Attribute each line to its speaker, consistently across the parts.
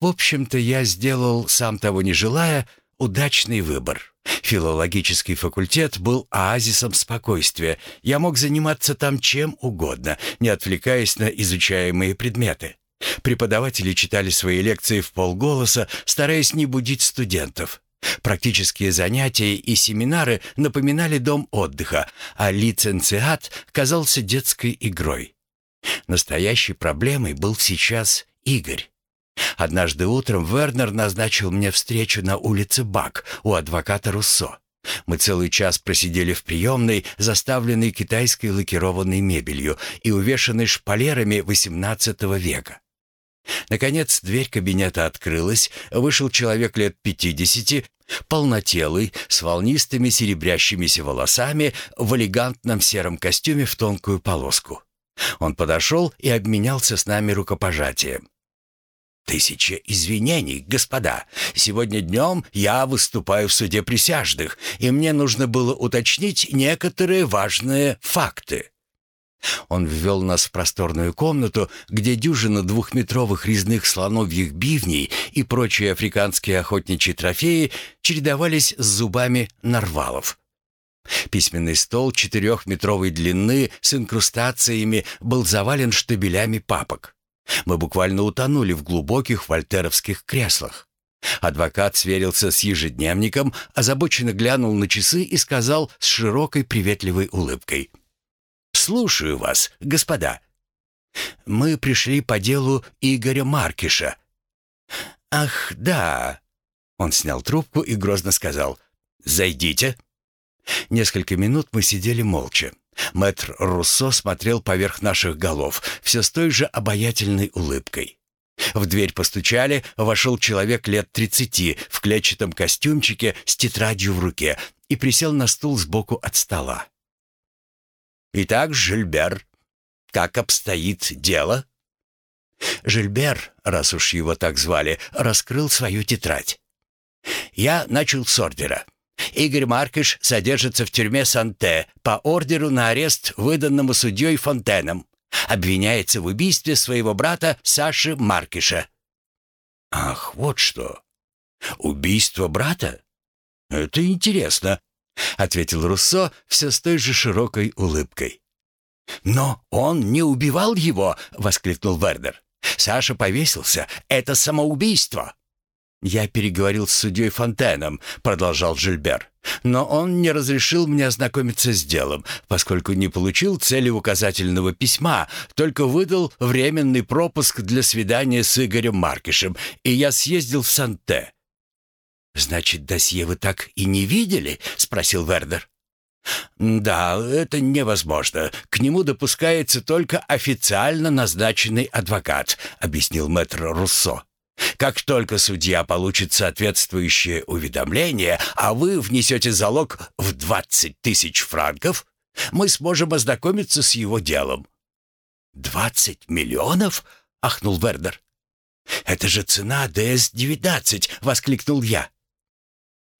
Speaker 1: В общем-то, я сделал, сам того не желая, удачный выбор. Филологический факультет был оазисом спокойствия. Я мог заниматься там чем угодно, не отвлекаясь на изучаемые предметы. Преподаватели читали свои лекции в полголоса, стараясь не будить студентов. Практические занятия и семинары напоминали дом отдыха, а лиценциат казался детской игрой. Настоящей проблемой был сейчас Игорь. Однажды утром Вернер назначил мне встречу на улице Бак у адвоката Руссо. Мы целый час просидели в приемной, заставленной китайской лакированной мебелью и увешанной шпалерами XVIII века. Наконец дверь кабинета открылась, вышел человек лет пятидесяти, полнотелый, с волнистыми серебрящимися волосами, в элегантном сером костюме в тонкую полоску. Он подошел и обменялся с нами рукопожатием. «Тысяча извинений, господа. Сегодня днем я выступаю в суде присяжных, и мне нужно было уточнить некоторые важные факты». Он ввел нас в просторную комнату, где дюжина двухметровых резных слоновьих бивней и прочие африканские охотничьи трофеи чередовались с зубами нарвалов. Письменный стол четырехметровой длины с инкрустациями был завален штабелями папок. Мы буквально утонули в глубоких вольтеровских креслах. Адвокат сверился с ежедневником, озабоченно глянул на часы и сказал с широкой приветливой улыбкой. «Слушаю вас, господа. Мы пришли по делу Игоря Маркиша». «Ах, да». Он снял трубку и грозно сказал «Зайдите». Несколько минут мы сидели молча. Мэтр Руссо смотрел поверх наших голов, все с той же обаятельной улыбкой. В дверь постучали, вошел человек лет тридцати в клетчатом костюмчике с тетрадью в руке и присел на стул сбоку от стола. «Итак, Жильбер, как обстоит дело?» Жильбер, раз уж его так звали, раскрыл свою тетрадь. «Я начал с ордера. Игорь Маркиш содержится в тюрьме Санте по ордеру на арест, выданному судьей Фонтеном. Обвиняется в убийстве своего брата Саши Маркиша. «Ах, вот что! Убийство брата? Это интересно», — ответил Руссо все с той же широкой улыбкой. «Но он не убивал его!» — воскликнул Вердер. «Саша повесился. Это самоубийство!» «Я переговорил с судьей Фонтеном», — продолжал Жильбер. «Но он не разрешил мне ознакомиться с делом, поскольку не получил цели указательного письма, только выдал временный пропуск для свидания с Игорем Маркишем, и я съездил в Санте». «Значит, досье вы так и не видели?» — спросил Вердер. «Да, это невозможно. К нему допускается только официально назначенный адвокат», — объяснил мэтр Руссо. Как только судья получит соответствующее уведомление, а вы внесете залог в 20 тысяч франков, мы сможем ознакомиться с его делом». «Двадцать миллионов?» — ахнул Вердер. «Это же цена ДС-19!» — воскликнул я.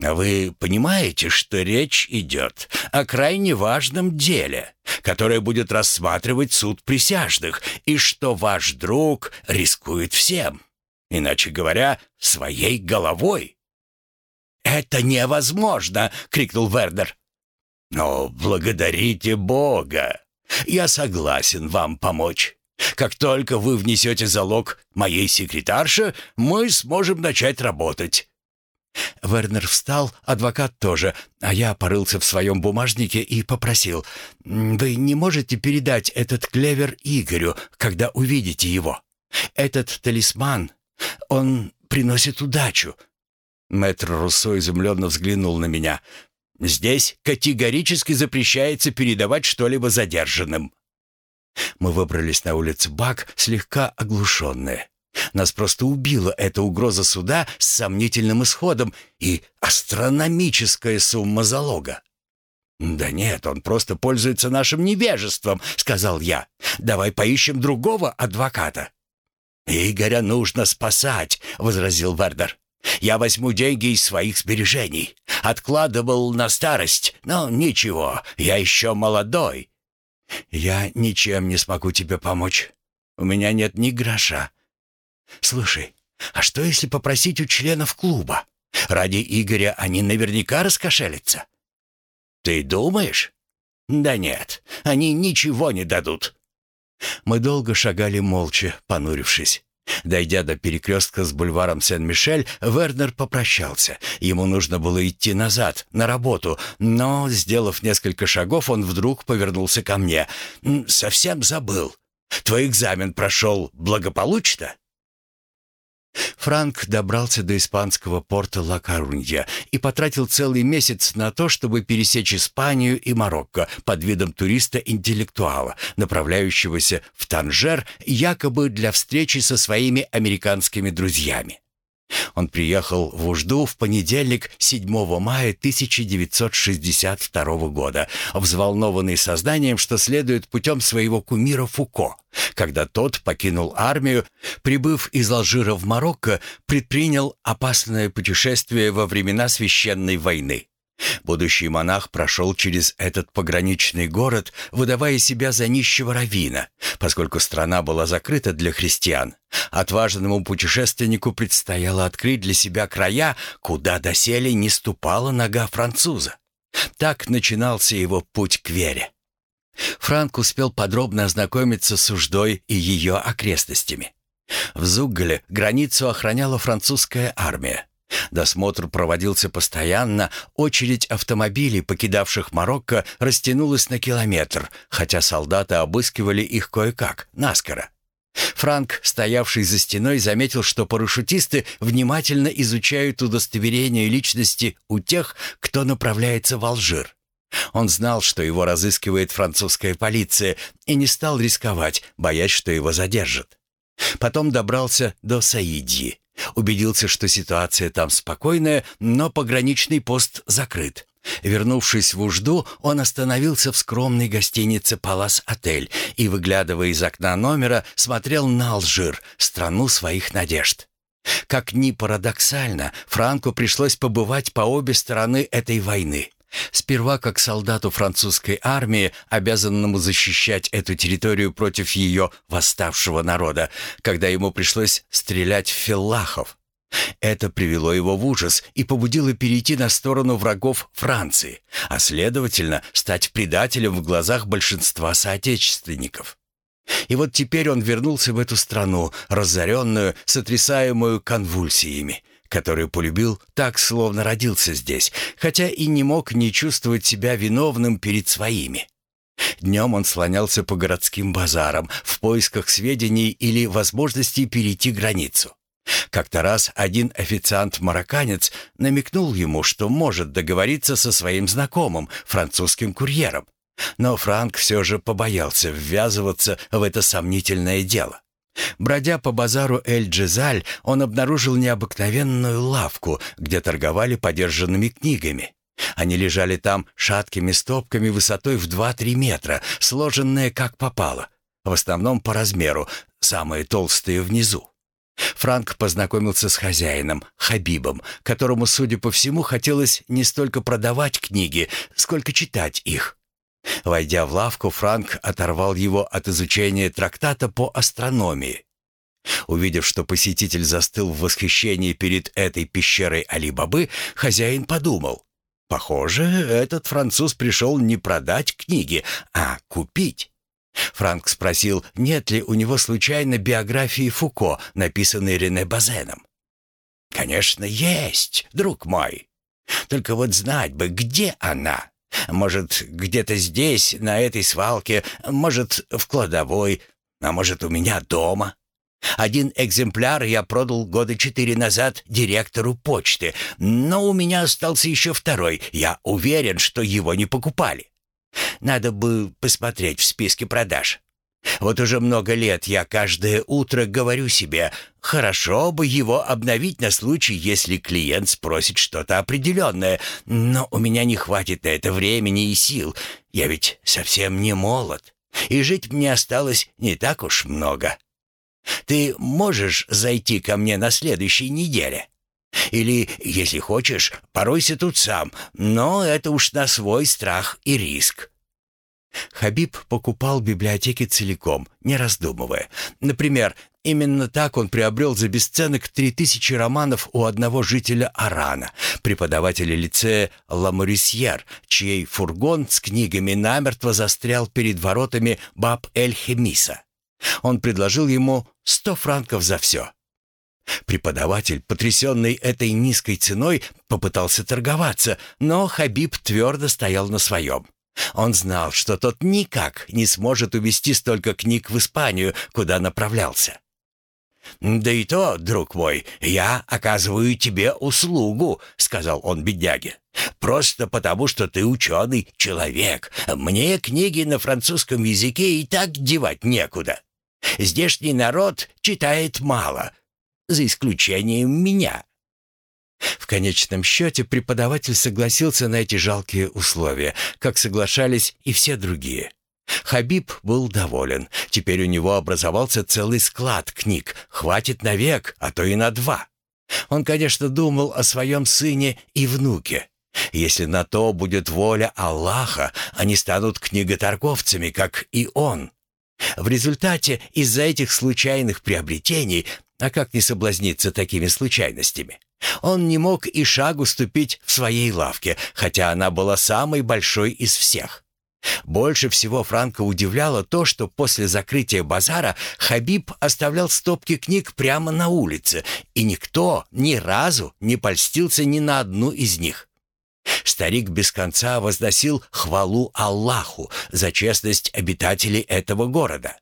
Speaker 1: А вы понимаете, что речь идет о крайне важном деле, которое будет рассматривать суд присяжных, и что ваш друг рискует всем?» Иначе говоря, своей головой. «Это невозможно!» — крикнул Вердер. «Но благодарите Бога! Я согласен вам помочь. Как только вы внесете залог моей секретарше, мы сможем начать работать». Вернер встал, адвокат тоже, а я порылся в своем бумажнике и попросил, «Вы не можете передать этот клевер Игорю, когда увидите его? Этот талисман он приносит удачу». Мэтр Руссо изумленно взглянул на меня. «Здесь категорически запрещается передавать что-либо задержанным». Мы выбрались на улицу Бак, слегка оглушенные. Нас просто убила эта угроза суда с сомнительным исходом и астрономическая сумма залога. «Да нет, он просто пользуется нашим невежеством», — сказал я. «Давай поищем другого адвоката». «Игоря нужно спасать», — возразил Вердер. «Я возьму деньги из своих сбережений. Откладывал на старость, но ничего, я еще молодой». «Я ничем не смогу тебе помочь. У меня нет ни гроша. Слушай, А что, если попросить у членов клуба? Ради Игоря они наверняка раскошелятся. Ты думаешь? Да нет, они ничего не дадут. Мы долго шагали молча, понурившись. Дойдя до перекрестка с бульваром Сен-Мишель, Вернер попрощался. Ему нужно было идти назад, на работу, но, сделав несколько шагов, он вдруг повернулся ко мне. «Совсем забыл. Твой экзамен прошел благополучно?» Франк добрался до испанского порта Ла-Корунья и потратил целый месяц на то, чтобы пересечь Испанию и Марокко под видом туриста-интеллектуала, направляющегося в Танжер якобы для встречи со своими американскими друзьями. Он приехал в Ужду в понедельник, 7 мая 1962 года, взволнованный сознанием, что следует путем своего кумира Фуко. Когда тот покинул армию, прибыв из Алжира в Марокко, предпринял опасное путешествие во времена священной войны. Будущий монах прошел через этот пограничный город, выдавая себя за нищего равина, поскольку страна была закрыта для христиан. Отважному путешественнику предстояло открыть для себя края, куда доселе не ступала нога француза. Так начинался его путь к вере. Франк успел подробно ознакомиться с Уждой и ее окрестностями. В Зуггале границу охраняла французская армия. Досмотр проводился постоянно, очередь автомобилей, покидавших Марокко, растянулась на километр, хотя солдаты обыскивали их кое-как, наскоро. Франк, стоявший за стеной, заметил, что парашютисты внимательно изучают удостоверение личности у тех, кто направляется в Алжир. Он знал, что его разыскивает французская полиция, и не стал рисковать, боясь, что его задержат. Потом добрался до Саидьи. Убедился, что ситуация там спокойная, но пограничный пост закрыт. Вернувшись в Ужду, он остановился в скромной гостинице «Палас-отель» и, выглядывая из окна номера, смотрел на Алжир, страну своих надежд. Как ни парадоксально, Франку пришлось побывать по обе стороны этой войны. Сперва как солдату французской армии, обязанному защищать эту территорию против ее восставшего народа, когда ему пришлось стрелять в филлахов. Это привело его в ужас и побудило перейти на сторону врагов Франции, а следовательно, стать предателем в глазах большинства соотечественников. И вот теперь он вернулся в эту страну, разоренную, сотрясаемую конвульсиями, который полюбил так, словно родился здесь, хотя и не мог не чувствовать себя виновным перед своими. Днем он слонялся по городским базарам в поисках сведений или возможности перейти границу. Как-то раз один официант-марокканец намекнул ему, что может договориться со своим знакомым, французским курьером. Но Франк все же побоялся ввязываться в это сомнительное дело. Бродя по базару Эль-Джизаль, он обнаружил необыкновенную лавку, где торговали подержанными книгами. Они лежали там шаткими стопками высотой в 2-3 метра, сложенные как попало, в основном по размеру, самые толстые внизу. Франк познакомился с хозяином, Хабибом, которому, судя по всему, хотелось не столько продавать книги, сколько читать их. Войдя в лавку, Франк оторвал его от изучения трактата по астрономии. Увидев, что посетитель застыл в восхищении перед этой пещерой Али-Бабы, хозяин подумал, «Похоже, этот француз пришел не продать книги, а купить». Франк спросил, нет ли у него случайно биографии Фуко, написанной Рене Базеном. «Конечно, есть, друг мой. Только вот знать бы, где она. Может, где-то здесь, на этой свалке, может, в кладовой, а может, у меня дома. Один экземпляр я продал года четыре назад директору почты, но у меня остался еще второй. Я уверен, что его не покупали. Надо бы посмотреть в списке продаж. Вот уже много лет я каждое утро говорю себе, хорошо бы его обновить на случай, если клиент спросит что-то определенное, но у меня не хватит на это времени и сил. Я ведь совсем не молод, и жить мне осталось не так уж много. Ты можешь зайти ко мне на следующей неделе? Или, если хочешь, поройся тут сам, но это уж на свой страх и риск. Хабиб покупал библиотеки целиком, не раздумывая. Например, Именно так он приобрел за бесценок три тысячи романов у одного жителя Арана, преподавателя лицея Ламорисьер, чей фургон с книгами намертво застрял перед воротами Баб-эль-Хемиса. Он предложил ему сто франков за все. Преподаватель, потрясенный этой низкой ценой, попытался торговаться, но Хабиб твердо стоял на своем. Он знал, что тот никак не сможет увезти столько книг в Испанию, куда направлялся. «Да и то, друг мой, я оказываю тебе услугу», — сказал он бедняге. «Просто потому, что ты ученый человек. Мне книги на французском языке и так девать некуда. Здешний народ читает мало, за исключением меня». В конечном счете преподаватель согласился на эти жалкие условия, как соглашались и все другие. Хабиб был доволен. Теперь у него образовался целый склад книг. Хватит на век, а то и на два. Он, конечно, думал о своем сыне и внуке. Если на то будет воля Аллаха, они станут книготорговцами, как и он. В результате из-за этих случайных приобретений, а как не соблазниться такими случайностями, он не мог и шагу ступить в своей лавке, хотя она была самой большой из всех. Больше всего Франка удивляло то, что после закрытия базара Хабиб оставлял стопки книг прямо на улице, и никто ни разу не польстился ни на одну из них. Старик без конца возносил хвалу Аллаху за честность обитателей этого города.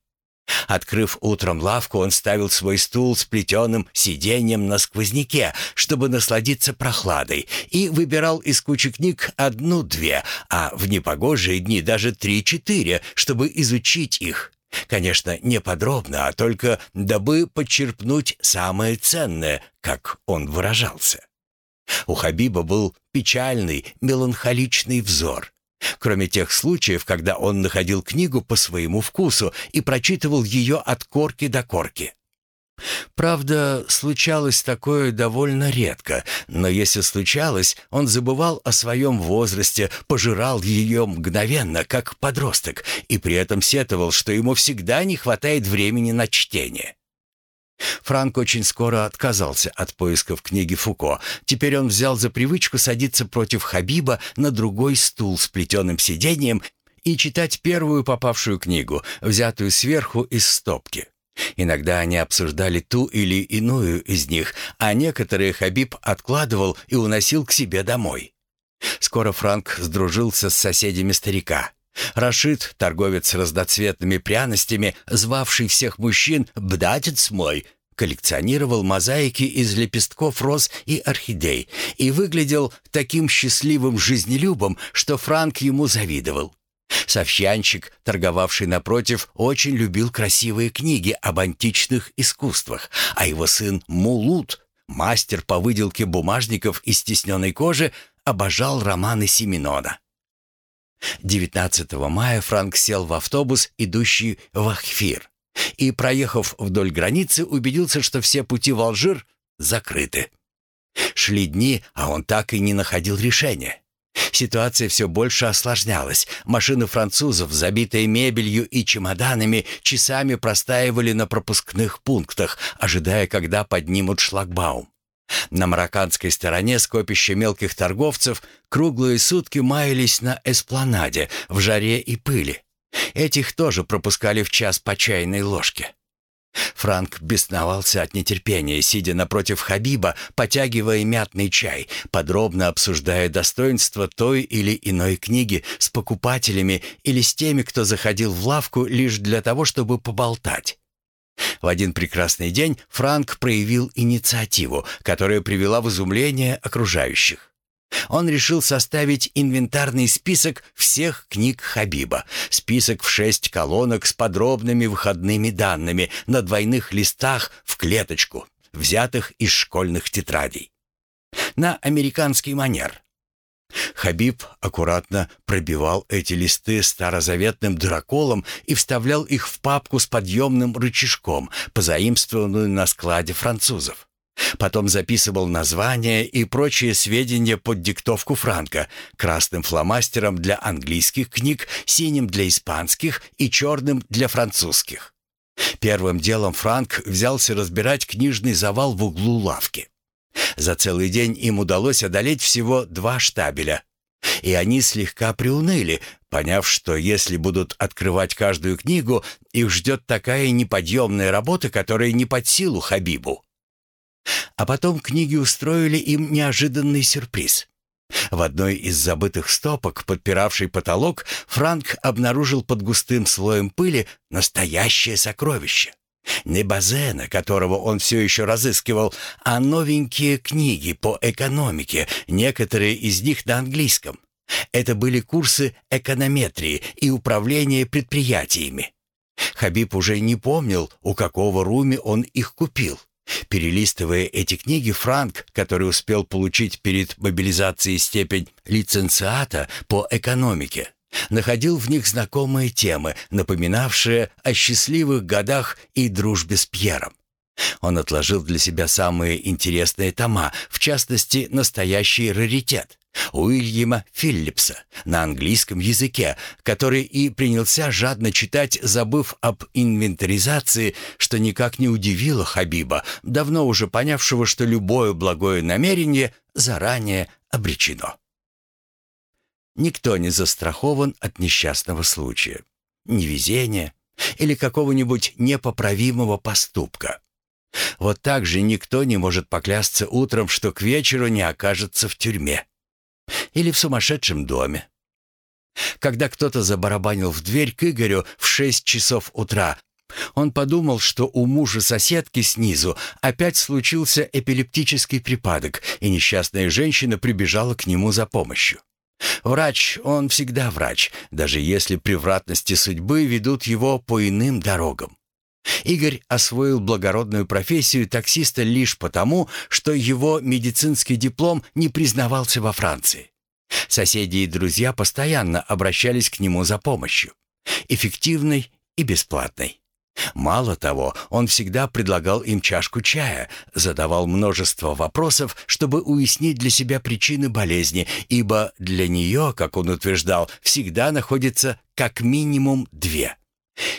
Speaker 1: Открыв утром лавку, он ставил свой стул с плетеным сиденьем на сквозняке, чтобы насладиться прохладой, и выбирал из кучи книг одну-две, а в непогожие дни даже три-четыре, чтобы изучить их. Конечно, не подробно, а только дабы подчерпнуть самое ценное, как он выражался. У Хабиба был печальный, меланхоличный взор — Кроме тех случаев, когда он находил книгу по своему вкусу и прочитывал ее от корки до корки. Правда, случалось такое довольно редко, но если случалось, он забывал о своем возрасте, пожирал ее мгновенно, как подросток, и при этом сетовал, что ему всегда не хватает времени на чтение. Франк очень скоро отказался от поисков книги Фуко. Теперь он взял за привычку садиться против Хабиба на другой стул с плетеным сиденьем и читать первую попавшую книгу, взятую сверху из стопки. Иногда они обсуждали ту или иную из них, а некоторые Хабиб откладывал и уносил к себе домой. Скоро Франк сдружился с соседями старика. Рашид, торговец разноцветными пряностями, звавший всех мужчин «бдатец мой», коллекционировал мозаики из лепестков роз и орхидей и выглядел таким счастливым жизнелюбом, что Франк ему завидовал. Совщанчик, торговавший напротив, очень любил красивые книги об античных искусствах, а его сын Мулут, мастер по выделке бумажников из стесненной кожи, обожал романы Симинона. 19 мая Франк сел в автобус, идущий в Ахфир, и, проехав вдоль границы, убедился, что все пути в Алжир закрыты. Шли дни, а он так и не находил решения. Ситуация все больше осложнялась. Машины французов, забитые мебелью и чемоданами, часами простаивали на пропускных пунктах, ожидая, когда поднимут шлагбаум. На марокканской стороне скопища мелких торговцев круглые сутки маялись на эспланаде в жаре и пыли. Этих тоже пропускали в час по чайной ложке. Франк бесновался от нетерпения, сидя напротив Хабиба, потягивая мятный чай, подробно обсуждая достоинства той или иной книги с покупателями или с теми, кто заходил в лавку лишь для того, чтобы поболтать. В один прекрасный день Франк проявил инициативу, которая привела в изумление окружающих. Он решил составить инвентарный список всех книг Хабиба, список в шесть колонок с подробными выходными данными на двойных листах в клеточку, взятых из школьных тетрадей. На американский манер – Хабиб аккуратно пробивал эти листы старозаветным драколом и вставлял их в папку с подъемным рычажком, позаимствованную на складе французов. Потом записывал названия и прочие сведения под диктовку Франка, красным фломастером для английских книг, синим для испанских и черным для французских. Первым делом Франк взялся разбирать книжный завал в углу лавки. За целый день им удалось одолеть всего два штабеля. И они слегка приуныли, поняв, что если будут открывать каждую книгу, их ждет такая неподъемная работа, которая не под силу Хабибу. А потом книги устроили им неожиданный сюрприз. В одной из забытых стопок, подпиравшей потолок, Франк обнаружил под густым слоем пыли настоящее сокровище. Не Базена, которого он все еще разыскивал, а новенькие книги по экономике, некоторые из них на английском. Это были курсы эконометрии и управления предприятиями. Хабиб уже не помнил, у какого руми он их купил. Перелистывая эти книги, Франк, который успел получить перед мобилизацией степень лиценциата по экономике, находил в них знакомые темы, напоминавшие о счастливых годах и дружбе с Пьером. Он отложил для себя самые интересные тома, в частности, настоящий раритет Уильяма Филлипса на английском языке, который и принялся жадно читать, забыв об инвентаризации, что никак не удивило Хабиба, давно уже понявшего, что любое благое намерение заранее обречено. Никто не застрахован от несчастного случая, невезения или какого-нибудь непоправимого поступка. Вот так же никто не может поклясться утром, что к вечеру не окажется в тюрьме или в сумасшедшем доме. Когда кто-то забарабанил в дверь к Игорю в шесть часов утра, он подумал, что у мужа соседки снизу опять случился эпилептический припадок, и несчастная женщина прибежала к нему за помощью. Врач, он всегда врач, даже если превратности судьбы ведут его по иным дорогам. Игорь освоил благородную профессию таксиста лишь потому, что его медицинский диплом не признавался во Франции. Соседи и друзья постоянно обращались к нему за помощью. Эффективной и бесплатной. Мало того, он всегда предлагал им чашку чая, задавал множество вопросов, чтобы уяснить для себя причины болезни, ибо для нее, как он утверждал, всегда находится как минимум две.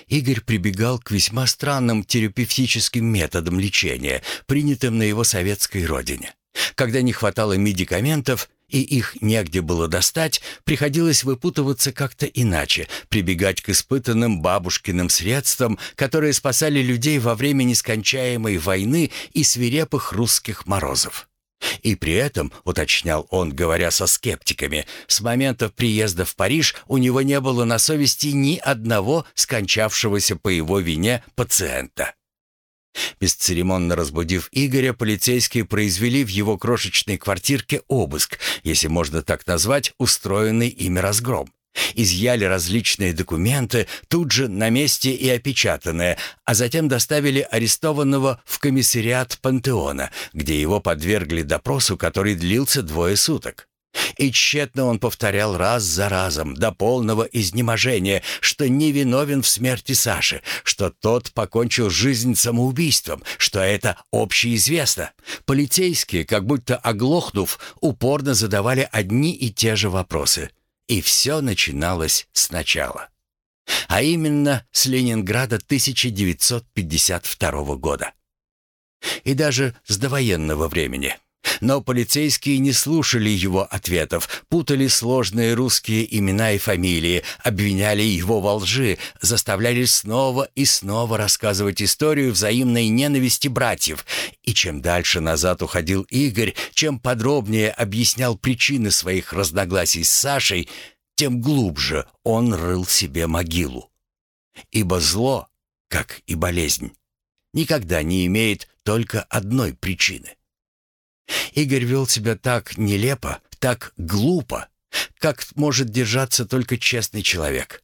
Speaker 1: Игорь прибегал к весьма странным терапевтическим методам лечения, принятым на его советской родине. Когда не хватало медикаментов, и их негде было достать, приходилось выпутываться как-то иначе, прибегать к испытанным бабушкиным средствам, которые спасали людей во время нескончаемой войны и свирепых русских морозов. И при этом, уточнял он, говоря со скептиками, с момента приезда в Париж у него не было на совести ни одного скончавшегося по его вине пациента. Бесцеремонно разбудив Игоря, полицейские произвели в его крошечной квартирке обыск, если можно так назвать, устроенный ими разгром. Изъяли различные документы, тут же на месте и опечатанные, а затем доставили арестованного в комиссариат Пантеона, где его подвергли допросу, который длился двое суток. И тщетно он повторял раз за разом, до полного изнеможения, что не виновен в смерти Саши, что тот покончил жизнь самоубийством, что это общеизвестно. Полицейские, как будто оглохнув, упорно задавали одни и те же вопросы. И все начиналось сначала. А именно с Ленинграда 1952 года. И даже с довоенного времени. Но полицейские не слушали его ответов, путали сложные русские имена и фамилии, обвиняли его во лжи, заставляли снова и снова рассказывать историю взаимной ненависти братьев. И чем дальше назад уходил Игорь, чем подробнее объяснял причины своих разногласий с Сашей, тем глубже он рыл себе могилу. Ибо зло, как и болезнь, никогда не имеет только одной причины. Игорь вел себя так нелепо, так глупо, как может держаться только честный человек.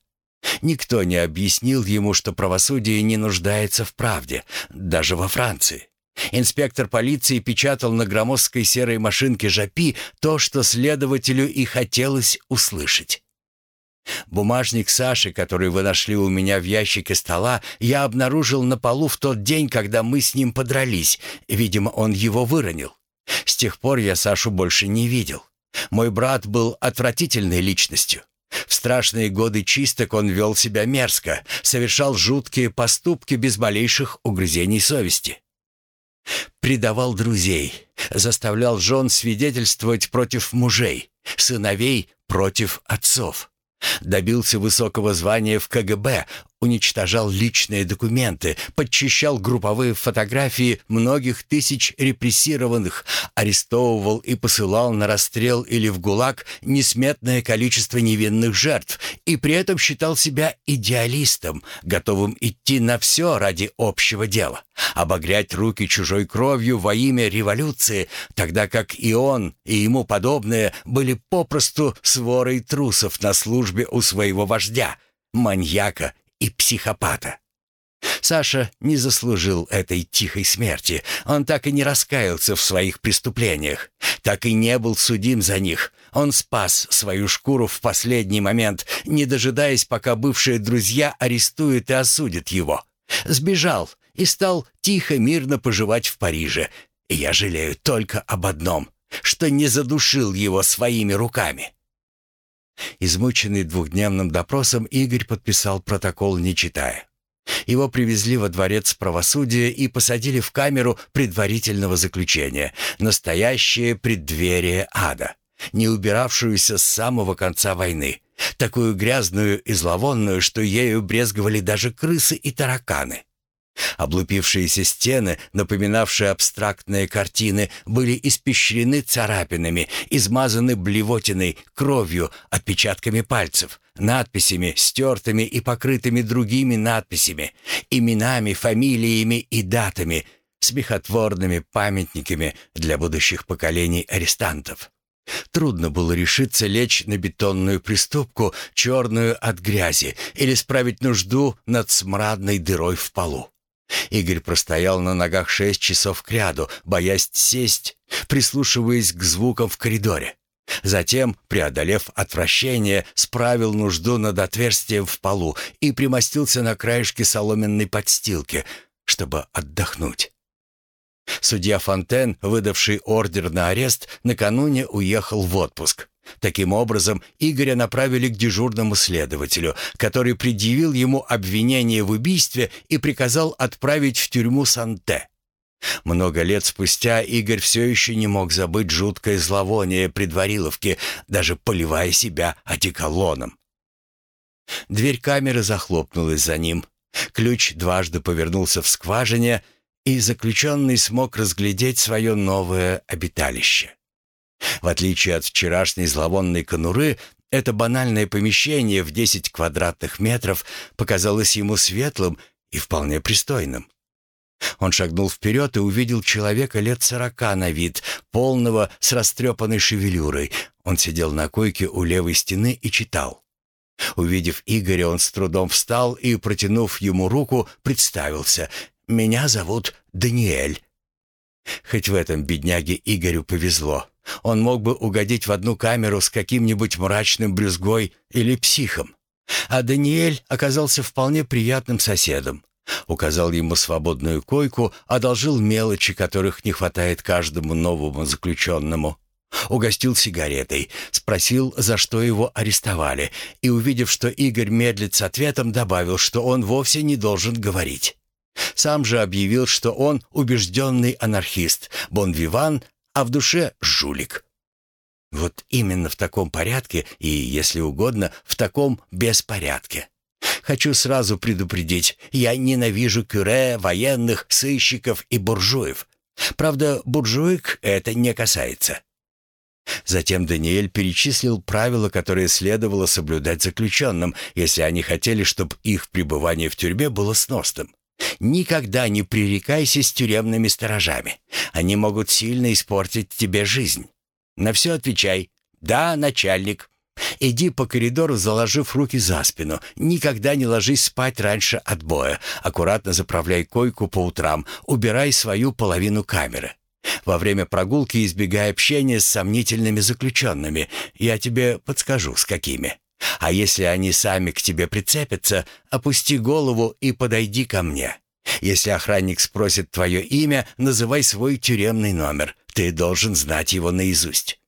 Speaker 1: Никто не объяснил ему, что правосудие не нуждается в правде, даже во Франции. Инспектор полиции печатал на громоздкой серой машинке Жапи то, что следователю и хотелось услышать. Бумажник Саши, который вы нашли у меня в ящике стола, я обнаружил на полу в тот день, когда мы с ним подрались. Видимо, он его выронил. С тех пор я Сашу больше не видел. Мой брат был отвратительной личностью. В страшные годы чисток он вел себя мерзко, совершал жуткие поступки без малейших угрызений совести. Предавал друзей, заставлял жен свидетельствовать против мужей, сыновей против отцов. Добился высокого звания в КГБ, уничтожал личные документы, подчищал групповые фотографии многих тысяч репрессированных, арестовывал и посылал на расстрел или в ГУЛАГ несметное количество невинных жертв и при этом считал себя идеалистом, готовым идти на все ради общего дела, обогрять руки чужой кровью во имя революции, тогда как и он, и ему подобные были попросту сворой трусов на службе у своего вождя, маньяка и психопата. Саша не заслужил этой тихой смерти. Он так и не раскаялся в своих преступлениях, так и не был судим за них. Он спас свою шкуру в последний момент, не дожидаясь, пока бывшие друзья арестуют и осудят его. Сбежал и стал тихо, мирно поживать в Париже. И я жалею только об одном, что не задушил его своими руками. Измученный двухдневным допросом, Игорь подписал протокол, не читая. Его привезли во дворец правосудия и посадили в камеру предварительного заключения, настоящее преддверие ада, не убиравшуюся с самого конца войны, такую грязную и зловонную, что ею брезговали даже крысы и тараканы. Облупившиеся стены, напоминавшие абстрактные картины, были испещрены царапинами, измазаны блевотиной, кровью, отпечатками пальцев, надписями, стертыми и покрытыми другими надписями, именами, фамилиями и датами, смехотворными памятниками для будущих поколений арестантов. Трудно было решиться лечь на бетонную приступку, черную от грязи, или справить нужду над смрадной дырой в полу. Игорь простоял на ногах шесть часов кряду, боясь сесть, прислушиваясь к звукам в коридоре. Затем, преодолев отвращение, справил нужду над отверстием в полу и примостился на краешке соломенной подстилки, чтобы отдохнуть. Судья Фонтен, выдавший ордер на арест, накануне уехал в отпуск. Таким образом, Игоря направили к дежурному следователю, который предъявил ему обвинение в убийстве и приказал отправить в тюрьму Санте. Много лет спустя Игорь все еще не мог забыть жуткое зловоние предвариловки, даже поливая себя одеколоном. Дверь камеры захлопнулась за ним. Ключ дважды повернулся в скважине, и заключенный смог разглядеть свое новое обиталище. В отличие от вчерашней зловонной конуры, это банальное помещение в 10 квадратных метров показалось ему светлым и вполне пристойным. Он шагнул вперед и увидел человека лет сорока на вид, полного, с растрепанной шевелюрой. Он сидел на койке у левой стены и читал. Увидев Игоря, он с трудом встал и, протянув ему руку, представился. «Меня зовут Даниэль». Хоть в этом бедняге Игорю повезло. Он мог бы угодить в одну камеру с каким-нибудь мрачным брюзгой или психом. А Даниэль оказался вполне приятным соседом. Указал ему свободную койку, одолжил мелочи, которых не хватает каждому новому заключенному. Угостил сигаретой, спросил, за что его арестовали, и, увидев, что Игорь медлит с ответом, добавил, что он вовсе не должен говорить. Сам же объявил, что он убежденный анархист, бон-виван, а в душе жулик. Вот именно в таком порядке и, если угодно, в таком беспорядке. Хочу сразу предупредить, я ненавижу кюре, военных, сыщиков и буржуев. Правда, буржуек это не касается. Затем Даниэль перечислил правила, которые следовало соблюдать заключенным, если они хотели, чтобы их пребывание в тюрьме было сносным. Никогда не пререкайся с тюремными сторожами. Они могут сильно испортить тебе жизнь. На все отвечай «Да, начальник». Иди по коридору, заложив руки за спину. Никогда не ложись спать раньше отбоя. Аккуратно заправляй койку по утрам. Убирай свою половину камеры. Во время прогулки избегай общения с сомнительными заключенными. Я тебе подскажу, с какими. А если они сами к тебе прицепятся, опусти голову и подойди ко мне. Если охранник спросит твое имя, называй свой тюремный номер. Ты должен знать его наизусть.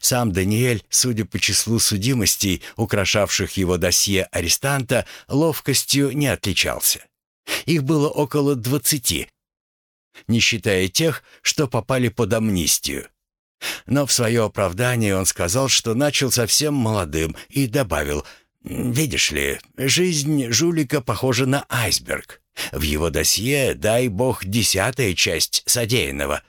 Speaker 1: Сам Даниэль, судя по числу судимостей, украшавших его досье арестанта, ловкостью не отличался. Их было около двадцати, не считая тех, что попали под амнистию. Но в свое оправдание он сказал, что начал совсем молодым и добавил, «Видишь ли, жизнь жулика похожа на айсберг. В его досье, дай бог, десятая часть содеянного».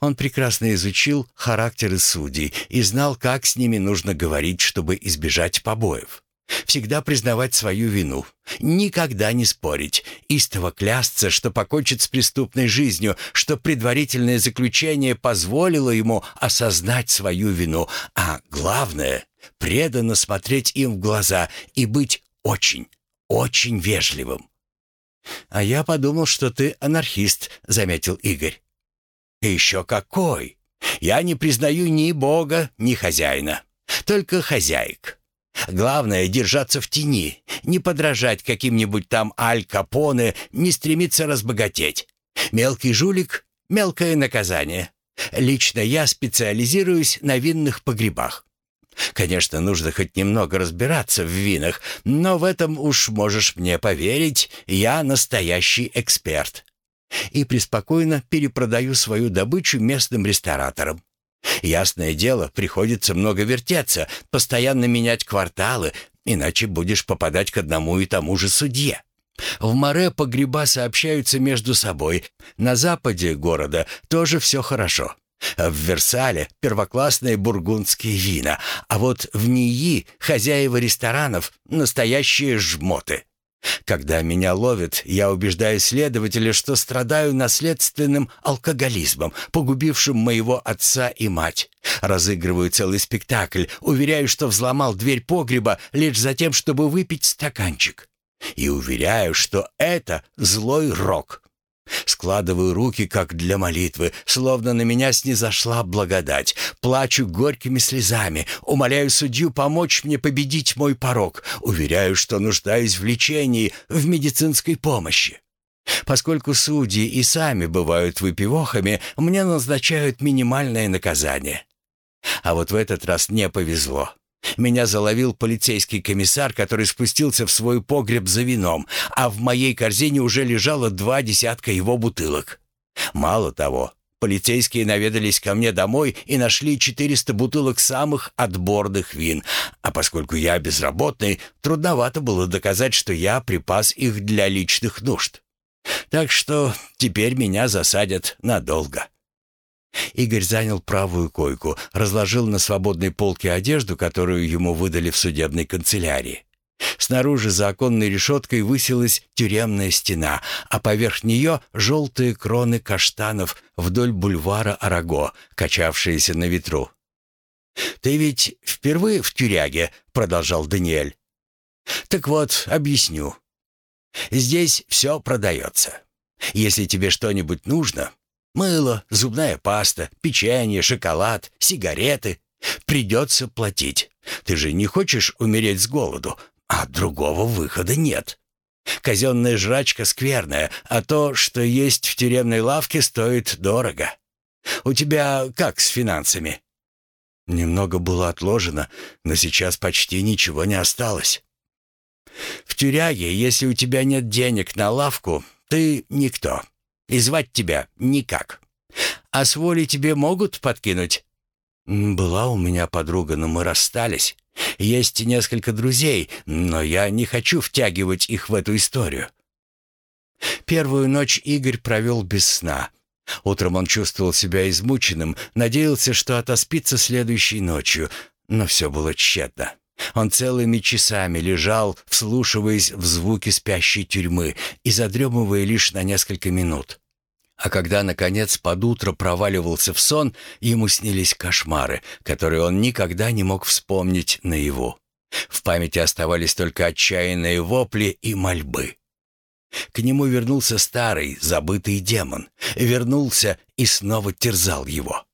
Speaker 1: Он прекрасно изучил характеры судей и знал, как с ними нужно говорить, чтобы избежать побоев. Всегда признавать свою вину, никогда не спорить, истово клясться, что покончит с преступной жизнью, что предварительное заключение позволило ему осознать свою вину, а главное — преданно смотреть им в глаза и быть очень, очень вежливым. «А я подумал, что ты анархист», — заметил Игорь. «Еще какой! Я не признаю ни Бога, ни хозяина, только хозяек. Главное — держаться в тени, не подражать каким-нибудь там Аль Капоне, не стремиться разбогатеть. Мелкий жулик — мелкое наказание. Лично я специализируюсь на винных погребах. Конечно, нужно хоть немного разбираться в винах, но в этом уж можешь мне поверить, я настоящий эксперт. И преспокойно перепродаю свою добычу местным рестораторам. Ясное дело, приходится много вертеться, постоянно менять кварталы, иначе будешь попадать к одному и тому же судье. В море погреба сообщаются между собой. На западе города тоже все хорошо. В Версале первоклассные бургундские вина, а вот в НИИ хозяева ресторанов — настоящие жмоты. Когда меня ловят, я убеждаю следователя, что страдаю наследственным алкоголизмом, погубившим моего отца и мать. Разыгрываю целый спектакль, уверяю, что взломал дверь погреба лишь за тем, чтобы выпить стаканчик. И уверяю, что это злой рок. Складываю руки, как для молитвы, словно на меня снизошла благодать. Плачу горькими слезами, умоляю судью помочь мне победить мой порог. Уверяю, что нуждаюсь в лечении, в медицинской помощи. Поскольку судьи и сами бывают выпивохами, мне назначают минимальное наказание. А вот в этот раз не повезло. Меня заловил полицейский комиссар, который спустился в свой погреб за вином, а в моей корзине уже лежало два десятка его бутылок. Мало того, полицейские наведались ко мне домой и нашли 400 бутылок самых отборных вин, а поскольку я безработный, трудновато было доказать, что я припас их для личных нужд. Так что теперь меня засадят надолго. Игорь занял правую койку, разложил на свободной полке одежду, которую ему выдали в судебной канцелярии. Снаружи за оконной решеткой высилась тюремная стена, а поверх нее желтые кроны каштанов вдоль бульвара Араго, качавшиеся на ветру. «Ты ведь впервые в тюряге?» — продолжал Даниэль. «Так вот, объясню. Здесь все продается. Если тебе что-нибудь нужно, Мыло, зубная паста, печенье, шоколад, сигареты. Придется платить. Ты же не хочешь умереть с голоду, а другого выхода нет. Казенная жрачка скверная, а то, что есть в тюремной лавке, стоит дорого. У тебя как с финансами?» Немного было отложено, но сейчас почти ничего не осталось. «В тюряге, если у тебя нет денег на лавку, ты никто. И звать тебя никак. А с воли тебе могут подкинуть?» «Была у меня подруга, но мы расстались. Есть несколько друзей, но я не хочу втягивать их в эту историю». Первую ночь Игорь провел без сна. Утром он чувствовал себя измученным, надеялся, что отоспится следующей ночью, но все было тщетно. Он целыми часами лежал, вслушиваясь в звуки спящей тюрьмы и задремывая лишь на несколько минут. А когда, наконец, под утро проваливался в сон, ему снились кошмары, которые он никогда не мог вспомнить наяву. В памяти оставались только отчаянные вопли и мольбы. К нему вернулся старый, забытый демон. Вернулся и снова терзал его.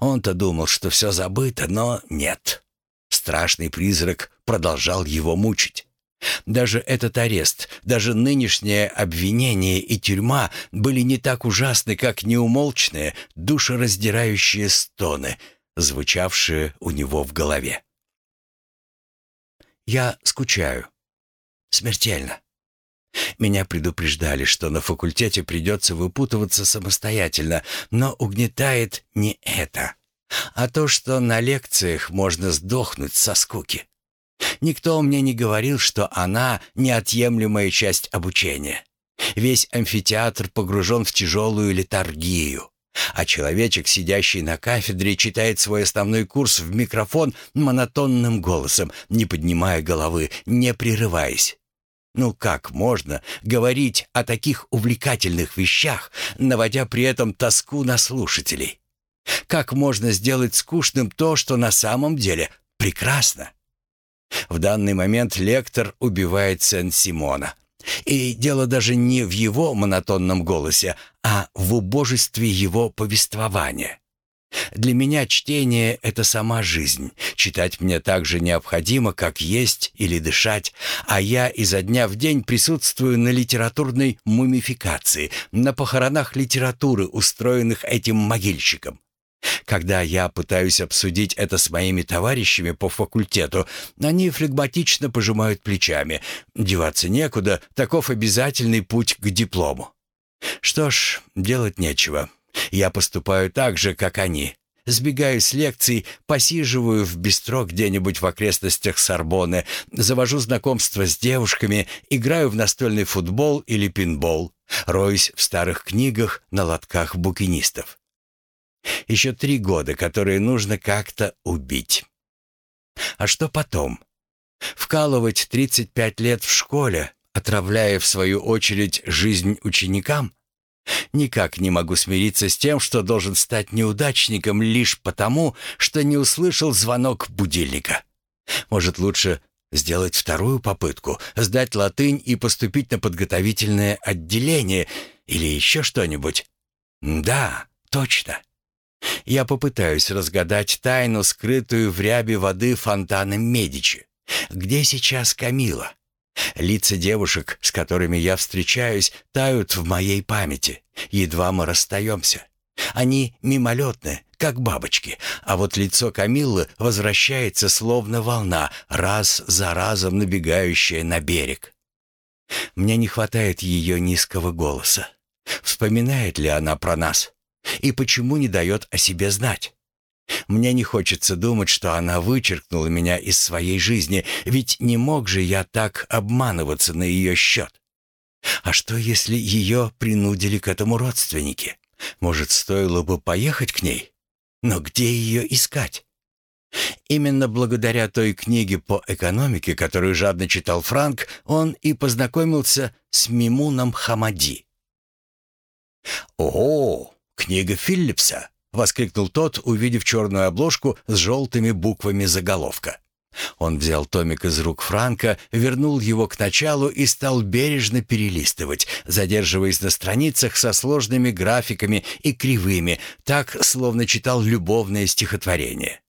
Speaker 1: Он-то думал, что все забыто, но нет. Страшный призрак продолжал его мучить. Даже этот арест, даже нынешнее обвинение и тюрьма были не так ужасны, как неумолчные, душераздирающие стоны, звучавшее у него в голове. «Я скучаю. Смертельно. Меня предупреждали, что на факультете придется выпутываться самостоятельно, но угнетает не это, а то, что на лекциях можно сдохнуть со скуки. Никто мне не говорил, что она — неотъемлемая часть обучения. Весь амфитеатр погружен в тяжелую летаргию. А человечек, сидящий на кафедре, читает свой основной курс в микрофон монотонным голосом, не поднимая головы, не прерываясь. Ну как можно говорить о таких увлекательных вещах, наводя при этом тоску на слушателей? Как можно сделать скучным то, что на самом деле прекрасно? В данный момент лектор убивает Сен-Симона. И дело даже не в его монотонном голосе, а в убожестве его повествования. Для меня чтение — это сама жизнь. Читать мне так же необходимо, как есть или дышать, а я изо дня в день присутствую на литературной мумификации, на похоронах литературы, устроенных этим могильщиком. Когда я пытаюсь обсудить это с моими товарищами по факультету, они флегматично пожимают плечами. Деваться некуда, таков обязательный путь к диплому. Что ж, делать нечего. Я поступаю так же, как они. Сбегаю с лекций, посиживаю в бистро где-нибудь в окрестностях Сорбонны, завожу знакомства с девушками, играю в настольный футбол или пинбол, роюсь в старых книгах на лотках букинистов. Еще три года, которые нужно как-то убить. А что потом? Вкалывать 35 лет в школе, отравляя в свою очередь жизнь ученикам? Никак не могу смириться с тем, что должен стать неудачником лишь потому, что не услышал звонок будильника. Может, лучше сделать вторую попытку, сдать латынь и поступить на подготовительное отделение или еще что-нибудь? Да, точно. Я попытаюсь разгадать тайну, скрытую в рябе воды фонтана Медичи. Где сейчас Камила? Лица девушек, с которыми я встречаюсь, тают в моей памяти. Едва мы расстаемся. Они мимолетны, как бабочки, а вот лицо Камиллы возвращается словно волна, раз за разом набегающая на берег. Мне не хватает ее низкого голоса. Вспоминает ли она про нас? И почему не дает о себе знать? Мне не хочется думать, что она вычеркнула меня из своей жизни, ведь не мог же я так обманываться на ее счет. А что, если ее принудили к этому родственники? Может, стоило бы поехать к ней? Но где ее искать? Именно благодаря той книге по экономике, которую жадно читал Франк, он и познакомился с Мимуном Хамади. «О, книга Филлипса!» — воскликнул тот, увидев черную обложку с желтыми буквами заголовка. Он взял томик из рук Франка, вернул его к началу и стал бережно перелистывать, задерживаясь на страницах со сложными графиками и кривыми, так, словно читал любовное стихотворение.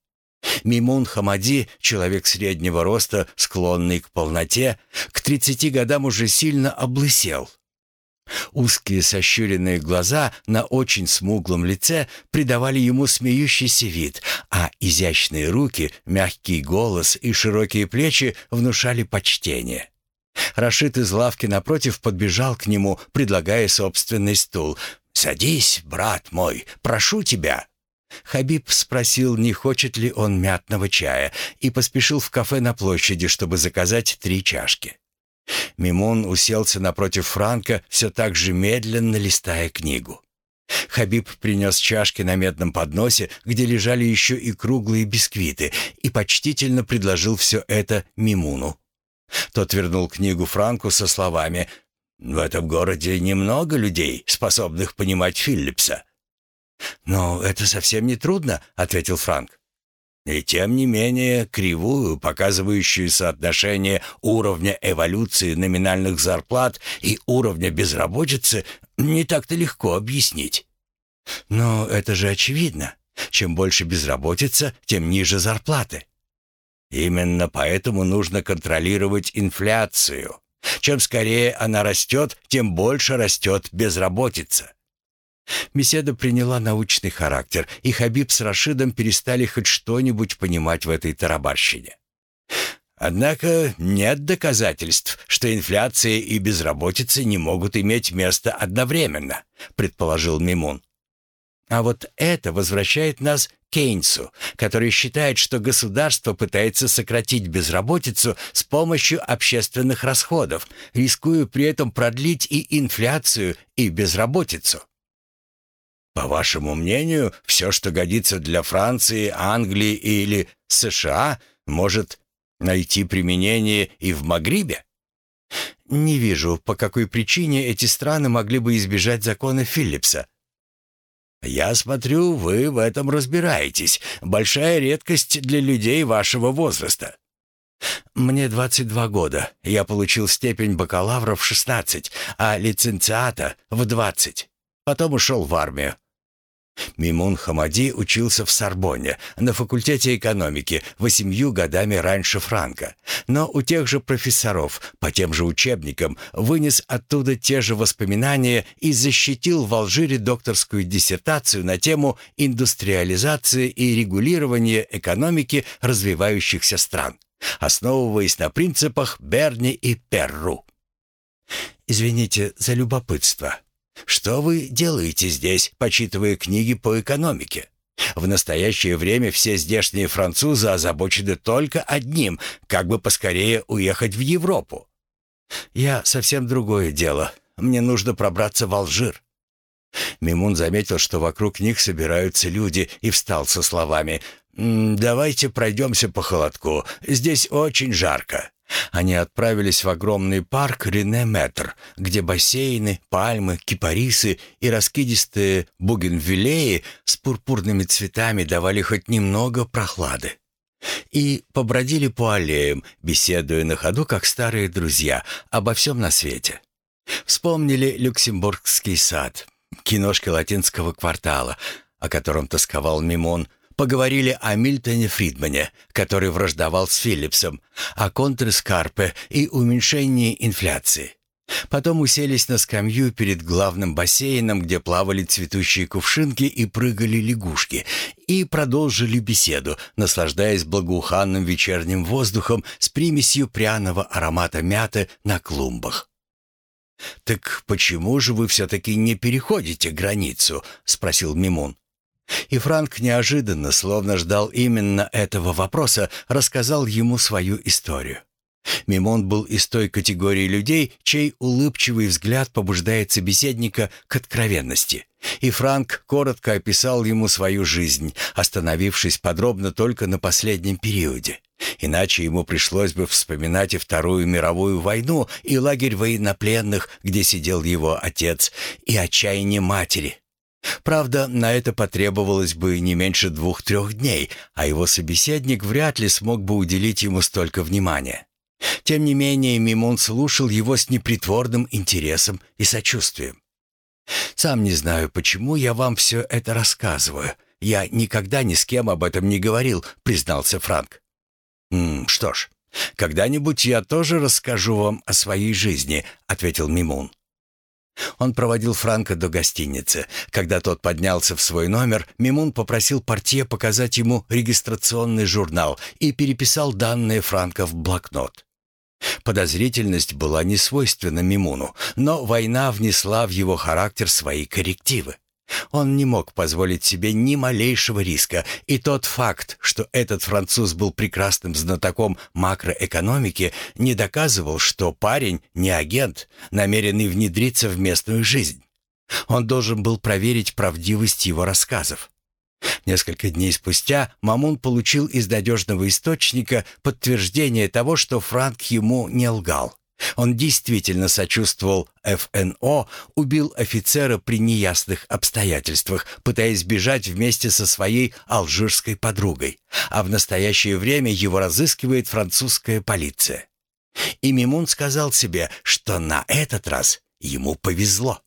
Speaker 1: Мимун Хамади, человек среднего роста, склонный к полноте, к тридцати годам уже сильно облысел, Узкие сощуренные глаза на очень смуглом лице придавали ему смеющийся вид, а изящные руки, мягкий голос и широкие плечи внушали почтение. Рашид из лавки напротив подбежал к нему, предлагая собственный стул. «Садись, брат мой, прошу тебя». Хабиб спросил, не хочет ли он мятного чая, и поспешил в кафе на площади, чтобы заказать три чашки. Мимун уселся напротив Франка, все так же медленно листая книгу. Хабиб принес чашки на медном подносе, где лежали еще и круглые бисквиты, и почтительно предложил все это Мимуну. Тот вернул книгу Франку со словами «В этом городе немного людей, способных понимать Филлипса». «Но это совсем не трудно», — ответил Франк. И тем не менее, кривую, показывающую соотношение уровня эволюции номинальных зарплат и уровня безработицы, не так-то легко объяснить. Но это же очевидно. Чем больше безработица, тем ниже зарплаты. Именно поэтому нужно контролировать инфляцию. Чем скорее она растет, тем больше растет безработица. Беседа приняла научный характер, и Хабиб с Рашидом перестали хоть что-нибудь понимать в этой тарабарщине. Однако нет доказательств, что инфляция и безработица не могут иметь место одновременно, предположил Мимун. А вот это возвращает нас к Кейнсу, который считает, что государство пытается сократить безработицу с помощью общественных расходов, рискуя при этом продлить и инфляцию, и безработицу. По вашему мнению, все, что годится для Франции, Англии или США, может найти применение и в Магрибе? Не вижу, по какой причине эти страны могли бы избежать закона Филлипса. Я смотрю, вы в этом разбираетесь. Большая редкость для людей вашего возраста. Мне 22 года. Я получил степень бакалавра в 16, а лиценциата в 20. Потом ушел в армию. Мимун Хамади учился в Сорбонне на факультете экономики восемью годами раньше Франка, но у тех же профессоров по тем же учебникам вынес оттуда те же воспоминания и защитил в Алжире докторскую диссертацию на тему индустриализации и регулирования экономики развивающихся стран, основываясь на принципах Берни и Перру. «Извините за любопытство», что вы делаете здесь, почитывая книги по экономике? В настоящее время все здешние французы озабочены только одним, как бы поскорее уехать в Европу. Я совсем другое дело. Мне нужно пробраться в Алжир. Мимун заметил, что вокруг них собираются люди, и встал со словами «Давайте пройдемся по холодку. Здесь очень жарко». Они отправились в огромный парк Рене-Метр, где бассейны, пальмы, кипарисы и раскидистые бугенвиллеи с пурпурными цветами давали хоть немного прохлады. И побродили по аллеям, беседуя на ходу, как старые друзья, обо всем на свете. Вспомнили Люксембургский сад, киношки латинского квартала, о котором тосковал Мимон, Поговорили о Мильтоне Фридмане, который враждовал с Филлипсом, о контрскарпе и уменьшении инфляции. Потом уселись на скамью перед главным бассейном, где плавали цветущие кувшинки и прыгали лягушки, и продолжили беседу, наслаждаясь благоуханным вечерним воздухом с примесью пряного аромата мяты на клумбах. «Так почему же вы все-таки не переходите границу?» — спросил Мимун. И Франк неожиданно, словно ждал именно этого вопроса, рассказал ему свою историю. Мимон был из той категории людей, чей улыбчивый взгляд побуждает собеседника к откровенности. И Франк коротко описал ему свою жизнь, остановившись подробно только на последнем периоде. Иначе ему пришлось бы вспоминать и Вторую мировую войну, и лагерь военнопленных, где сидел его отец, и отчаяние матери, Правда, на это потребовалось бы не меньше двух-трех дней, а его собеседник вряд ли смог бы уделить ему столько внимания. Тем не менее, Мимун слушал его с непритворным интересом и сочувствием. «Сам не знаю, почему я вам все это рассказываю. Я никогда ни с кем об этом не говорил», — признался Франк. «М -м, «Что ж, когда-нибудь я тоже расскажу вам о своей жизни», — ответил Мимун. Он проводил Франка до гостиницы. Когда тот поднялся в свой номер, Мимун попросил портье показать ему регистрационный журнал и переписал данные Франка в блокнот. Подозрительность была не свойственна Мимуну, но война внесла в его характер свои коррективы. Он не мог позволить себе ни малейшего риска, и тот факт, что этот француз был прекрасным знатоком макроэкономики, не доказывал, что парень не агент, намеренный внедриться в местную жизнь. Он должен был проверить правдивость его рассказов. Несколько дней спустя Мамун получил из надежного источника подтверждение того, что Франк ему не лгал. Он действительно сочувствовал ФНО, убил офицера при неясных обстоятельствах, пытаясь бежать вместе со своей алжирской подругой, а в настоящее время его разыскивает французская полиция. И Мимун сказал себе, что на этот раз ему повезло.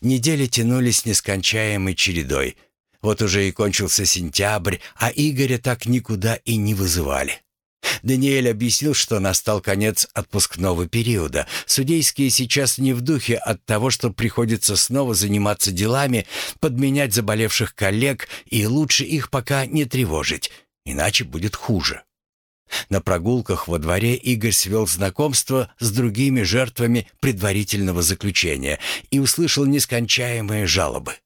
Speaker 1: Недели тянулись нескончаемой чередой. Вот уже и кончился сентябрь, а Игоря так никуда и не вызывали. Даниэль объяснил, что настал конец отпускного периода. Судейские сейчас не в духе от того, что приходится снова заниматься делами, подменять заболевших коллег, и лучше их пока не тревожить, иначе будет хуже. На прогулках во дворе Игорь свел знакомство с другими жертвами предварительного заключения и услышал нескончаемые жалобы.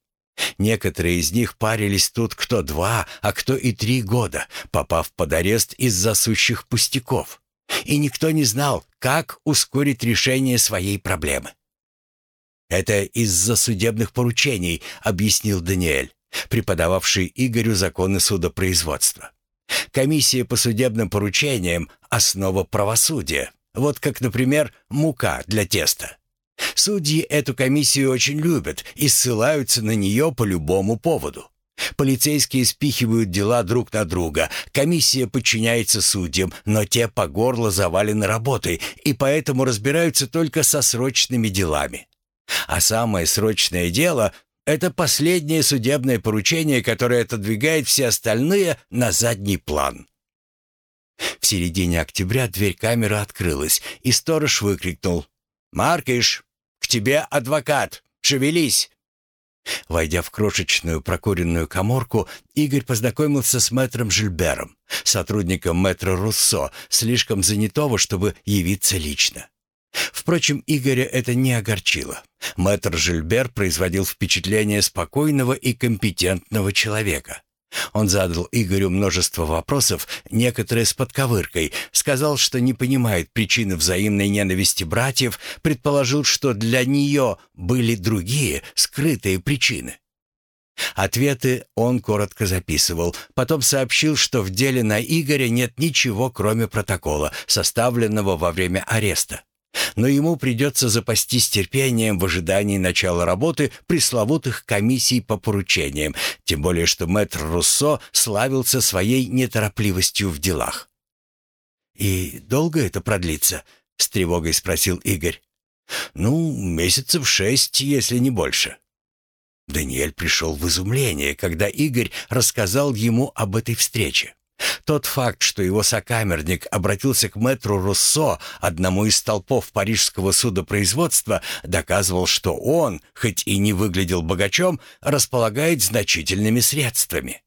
Speaker 1: Некоторые из них парились тут кто два, а кто и три года, попав под арест из-за сущих пустяков. И никто не знал, как ускорить решение своей проблемы. «Это из-за судебных поручений», — объяснил Даниэль, преподававший Игорю законы судопроизводства. Комиссия по судебным поручениям – основа правосудия. Вот как, например, мука для теста. Судьи эту комиссию очень любят и ссылаются на нее по любому поводу. Полицейские спихивают дела друг на друга. Комиссия подчиняется судьям, но те по горло завалены работой и поэтому разбираются только со срочными делами. А самое срочное дело это последнее судебное поручение, которое отодвигает все остальные на задний план. В середине октября дверь камеры открылась, и сторож выкрикнул. «Маркиш, к тебе адвокат! Шевелись!» Войдя в крошечную прокуренную коморку, Игорь познакомился с мэтром Жильбером, сотрудником мэтра Руссо, слишком занятого, чтобы явиться лично. Впрочем, Игоря это не огорчило. Мэтр Жильбер производил впечатление спокойного и компетентного человека. Он задал Игорю множество вопросов, некоторые с подковыркой, сказал, что не понимает причины взаимной ненависти братьев, предположил, что для нее были другие, скрытые причины. Ответы он коротко записывал, потом сообщил, что в деле на Игоря нет ничего, кроме протокола, составленного во время ареста но ему придется запастись терпением в ожидании начала работы пресловутых комиссий по поручениям, тем более что мэтр Руссо славился своей неторопливостью в делах. «И долго это продлится?» — с тревогой спросил Игорь. «Ну, месяцев шесть, если не больше». Даниэль пришел в изумление, когда Игорь рассказал ему об этой встрече. Тот факт, что его сокамерник обратился к мэтру Руссо, одному из столпов парижского судопроизводства, доказывал, что он, хоть и не выглядел богачом, располагает значительными средствами.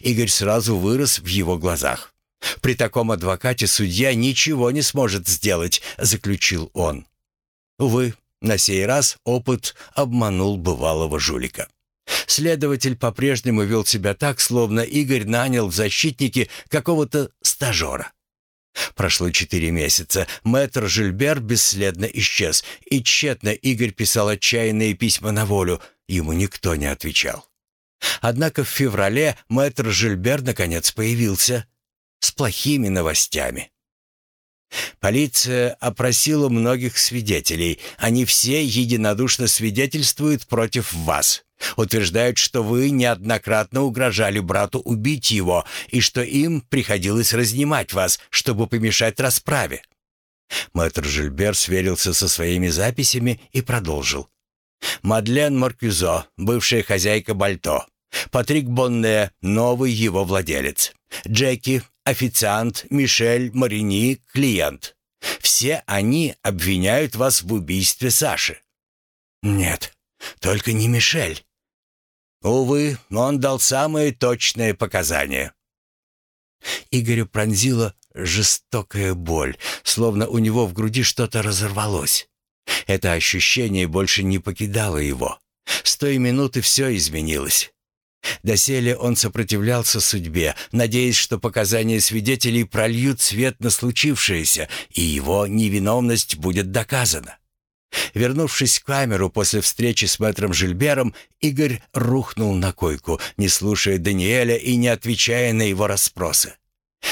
Speaker 1: Игорь сразу вырос в его глазах. «При таком адвокате судья ничего не сможет сделать», — заключил он. Увы, на сей раз опыт обманул бывалого жулика. Следователь по-прежнему вел себя так, словно Игорь нанял в защитники какого-то стажера. Прошло четыре месяца, мэтр Жильбер бесследно исчез, и тщетно Игорь писал отчаянные письма на волю, ему никто не отвечал. Однако в феврале мэтр Жильбер наконец появился с плохими новостями. Полиция опросила многих свидетелей. Они все единодушно свидетельствуют против вас. Утверждают, что вы неоднократно угрожали брату убить его и что им приходилось разнимать вас, чтобы помешать расправе. Мэтр Жильбер сверился со своими записями и продолжил. Мадлен Маркюзо, бывшая хозяйка Бальто. Патрик Бонне, новый его владелец. Джеки, официант, Мишель, Марини, клиент. Все они обвиняют вас в убийстве Саши. Нет, только не Мишель. Увы, он дал самые точные показания. Игорю пронзила жестокая боль, словно у него в груди что-то разорвалось. Это ощущение больше не покидало его. С той минуты все изменилось. Доселе он сопротивлялся судьбе, надеясь, что показания свидетелей прольют свет на случившееся, и его невиновность будет доказана. Вернувшись в камеру после встречи с мэтром Жильбером, Игорь рухнул на койку, не слушая Даниэля и не отвечая на его расспросы.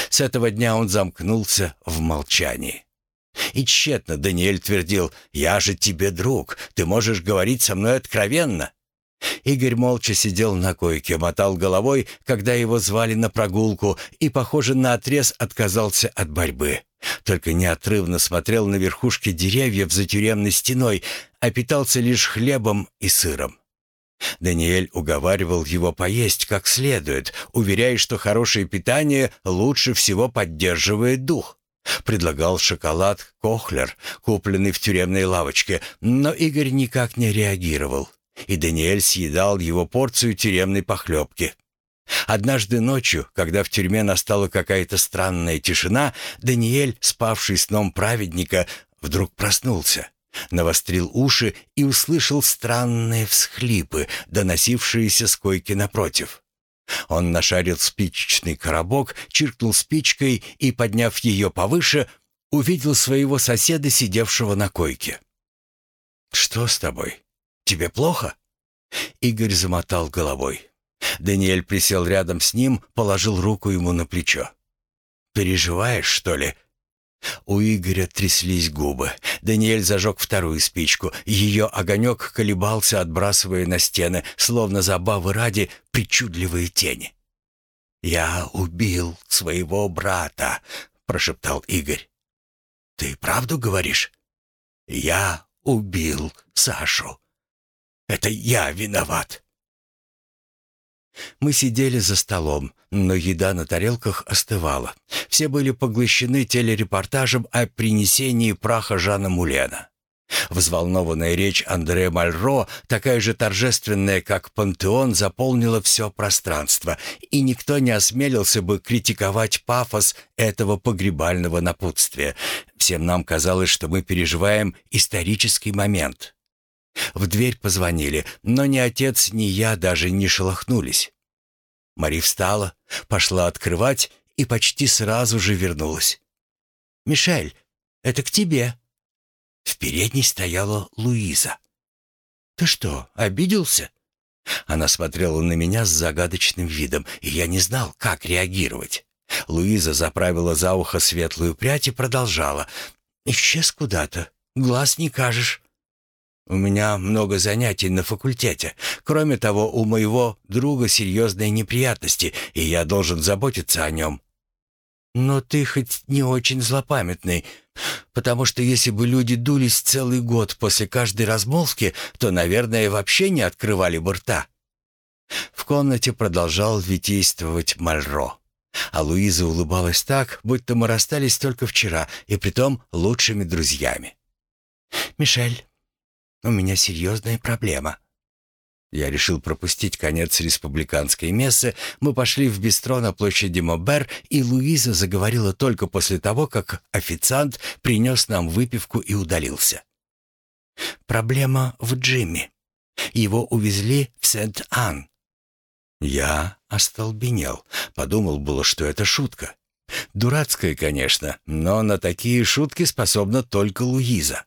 Speaker 1: С этого дня он замкнулся в молчании. И тщетно Даниэль твердил «Я же тебе друг, ты можешь говорить со мной откровенно». Игорь молча сидел на койке, мотал головой, когда его звали на прогулку, и, похоже, наотрез отказался от борьбы. Только неотрывно смотрел на верхушки деревьев за тюремной стеной, а питался лишь хлебом и сыром. Даниэль уговаривал его поесть как следует, уверяя, что хорошее питание лучше всего поддерживает дух. Предлагал шоколад «Кохлер», купленный в тюремной лавочке, но Игорь никак не реагировал, и Даниэль съедал его порцию тюремной похлебки. Однажды ночью, когда в тюрьме настала какая-то странная тишина, Даниэль, спавший сном праведника, вдруг проснулся, навострил уши и услышал странные всхлипы, доносившиеся с койки напротив. Он нашарил спичечный коробок, чиркнул спичкой и, подняв ее повыше, увидел своего соседа, сидевшего на койке. «Что с тобой? Тебе плохо?» Игорь замотал головой. Даниэль присел рядом с ним, положил руку ему на плечо. «Переживаешь, что ли?» У Игоря тряслись губы. Даниэль зажег вторую спичку. Ее огонек колебался, отбрасывая на стены, словно забавы ради, причудливые тени. «Я убил своего брата», — прошептал Игорь. «Ты правду говоришь?» «Я убил Сашу. Это я виноват». Мы сидели за столом, но еда на тарелках остывала. Все были поглощены телерепортажем о принесении праха Жана Мулена. Взволнованная речь Андре Мальро, такая же торжественная, как пантеон, заполнила все пространство, и никто не осмелился бы критиковать пафос этого погребального напутствия. Всем нам казалось, что мы переживаем исторический момент. В дверь позвонили, но ни отец, ни я даже не шелохнулись. Мари встала, пошла открывать и почти сразу же вернулась. «Мишель, это к тебе». В передней стояла Луиза. «Ты что, обиделся?» Она смотрела на меня с загадочным видом, и я не знал, как реагировать. Луиза заправила за ухо светлую прядь и продолжала. «Исчез куда-то. Глаз не кажешь. У меня много занятий на факультете. Кроме того, у моего друга серьезные неприятности, и я должен заботиться о нем. Но ты хоть не очень злопамятный, потому что если бы люди дулись целый год после каждой размолвки, то, наверное, вообще не открывали бы рта. В комнате продолжал витействовать Мальро. А Луиза улыбалась так, будто мы расстались только вчера, и притом лучшими друзьями. «Мишель, у меня серьезная проблема». Я решил пропустить конец республиканской мессы. Мы пошли в бистро на площади Мобер, и Луиза заговорила только после того, как официант принес нам выпивку и удалился. «Проблема в Джимми. Его увезли в Сент-Ан». Я остолбенел. Подумал было, что это шутка. Дурацкая, конечно, но на такие шутки способна только Луиза.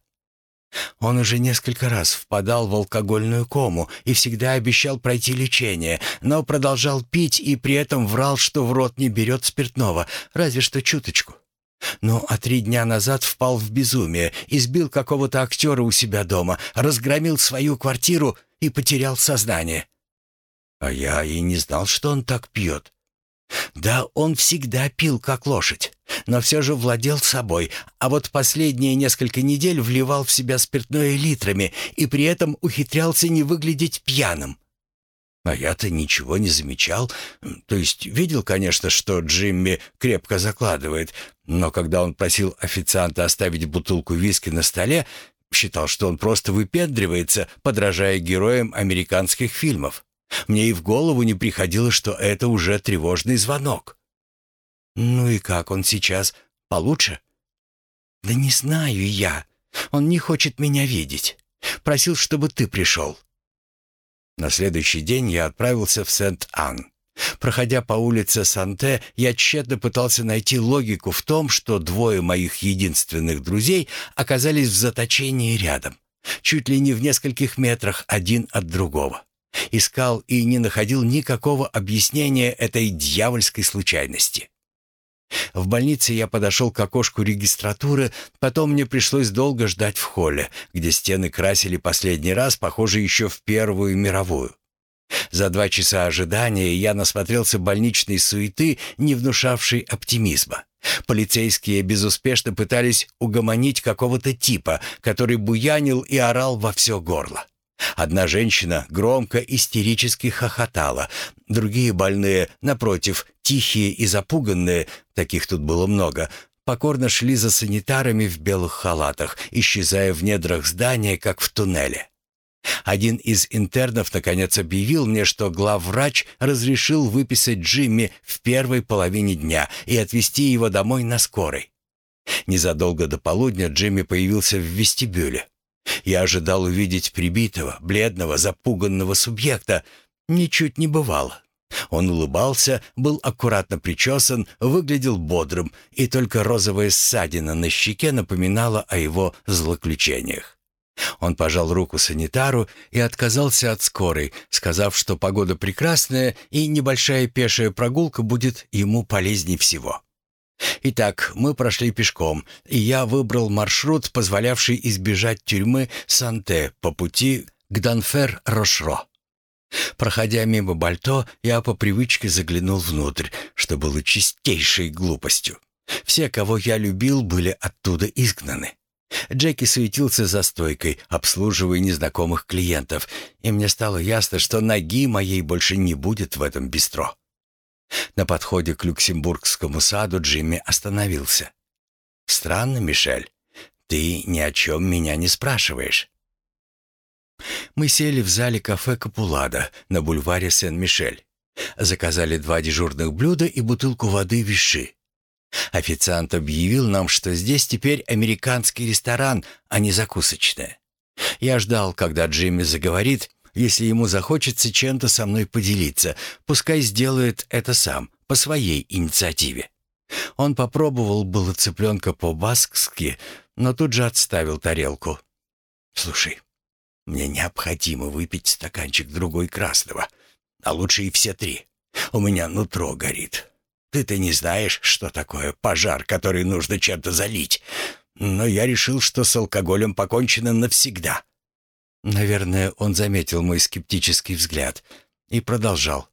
Speaker 1: Он уже несколько раз впадал в алкогольную кому и всегда обещал пройти лечение, но продолжал пить и при этом врал, что в рот не берет спиртного, разве что чуточку. Ну, а три дня назад впал в безумие, избил какого-то актера у себя дома, разгромил свою квартиру и потерял сознание. А я и не знал, что он так пьет. Да, он всегда пил, как лошадь, но все же владел собой, а вот последние несколько недель вливал в себя спиртное литрами и при этом ухитрялся не выглядеть пьяным. А я-то ничего не замечал. То есть видел, конечно, что Джимми крепко закладывает, но когда он просил официанта оставить бутылку виски на столе, считал, что он просто выпендривается, подражая героям американских фильмов. Мне и в голову не приходило, что это уже тревожный звонок. «Ну и как он сейчас? Получше?» «Да не знаю я. Он не хочет меня видеть. Просил, чтобы ты пришел». На следующий день я отправился в Сент-Ан. Проходя по улице Санте, я тщетно пытался найти логику в том, что двое моих единственных друзей оказались в заточении рядом, чуть ли не в нескольких метрах один от другого. Искал и не находил никакого объяснения этой дьявольской случайности. В больнице я подошел к окошку регистратуры, потом мне пришлось долго ждать в холле, где стены красили последний раз, похоже, еще в Первую мировую. За два часа ожидания я насмотрелся больничной суеты, не внушавшей оптимизма. Полицейские безуспешно пытались угомонить какого-то типа, который буянил и орал во все горло. Одна женщина громко истерически хохотала, другие больные, напротив, тихие и запуганные, таких тут было много, покорно шли за санитарами в белых халатах, исчезая в недрах здания, как в туннеле. Один из интернов наконец объявил мне, что главврач разрешил выписать Джимми в первой половине дня и отвезти его домой на скорой. Незадолго до полудня Джимми появился в вестибюле. Я ожидал увидеть прибитого, бледного, запуганного субъекта. Ничуть не бывало. Он улыбался, был аккуратно причесан, выглядел бодрым, и только розовая ссадина на щеке напоминала о его злоключениях. Он пожал руку санитару и отказался от скорой, сказав, что погода прекрасная и небольшая пешая прогулка будет ему полезней всего. Итак, мы прошли пешком, и я выбрал маршрут, позволявший избежать тюрьмы Санте по пути к Данфер-Рошро. Проходя мимо Бальто, я по привычке заглянул внутрь, что было чистейшей глупостью. Все, кого я любил, были оттуда изгнаны. Джеки суетился за стойкой, обслуживая незнакомых клиентов, и мне стало ясно, что ноги моей больше не будет в этом бистро. На подходе к Люксембургскому саду Джимми остановился. «Странно, Мишель, ты ни о чем меня не спрашиваешь». Мы сели в зале кафе «Капулада» на бульваре Сен-Мишель. Заказали два дежурных блюда и бутылку воды «Виши». Официант объявил нам, что здесь теперь американский ресторан, а не закусочная. Я ждал, когда Джимми заговорит, если ему захочется чем-то со мной поделиться, пускай сделает это сам, по своей инициативе. Он попробовал было цыпленка по-баскски, но тут же отставил тарелку. «Слушай, мне необходимо выпить стаканчик другой красного, а лучше и все три. У меня нутро горит. Ты-то не знаешь, что такое пожар, который нужно чем-то залить. Но я решил, что с алкоголем покончено навсегда. Наверное, он заметил мой скептический взгляд и продолжал.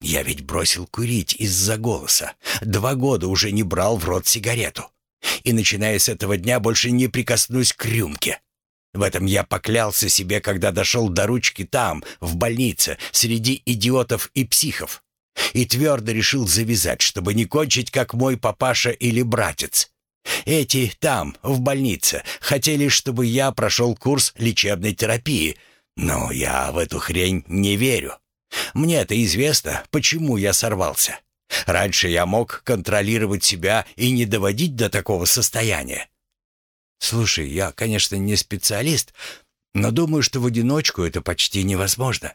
Speaker 1: «Я ведь бросил курить из-за голоса. Два года уже не брал в рот сигарету. И, начиная с этого дня, больше не прикоснусь к рюмке. В этом я поклялся себе, когда дошел до ручки там, в больнице, среди идиотов и психов. И твердо решил завязать, чтобы не кончить, как мой папаша или братец. Эти там, в больнице, хотели, чтобы я прошел курс лечебной терапии, но я в эту хрень не верю. Мне-то известно, почему я сорвался. Раньше я мог контролировать себя и не доводить до такого состояния. Слушай, я, конечно, не специалист, но думаю, что в одиночку это почти невозможно.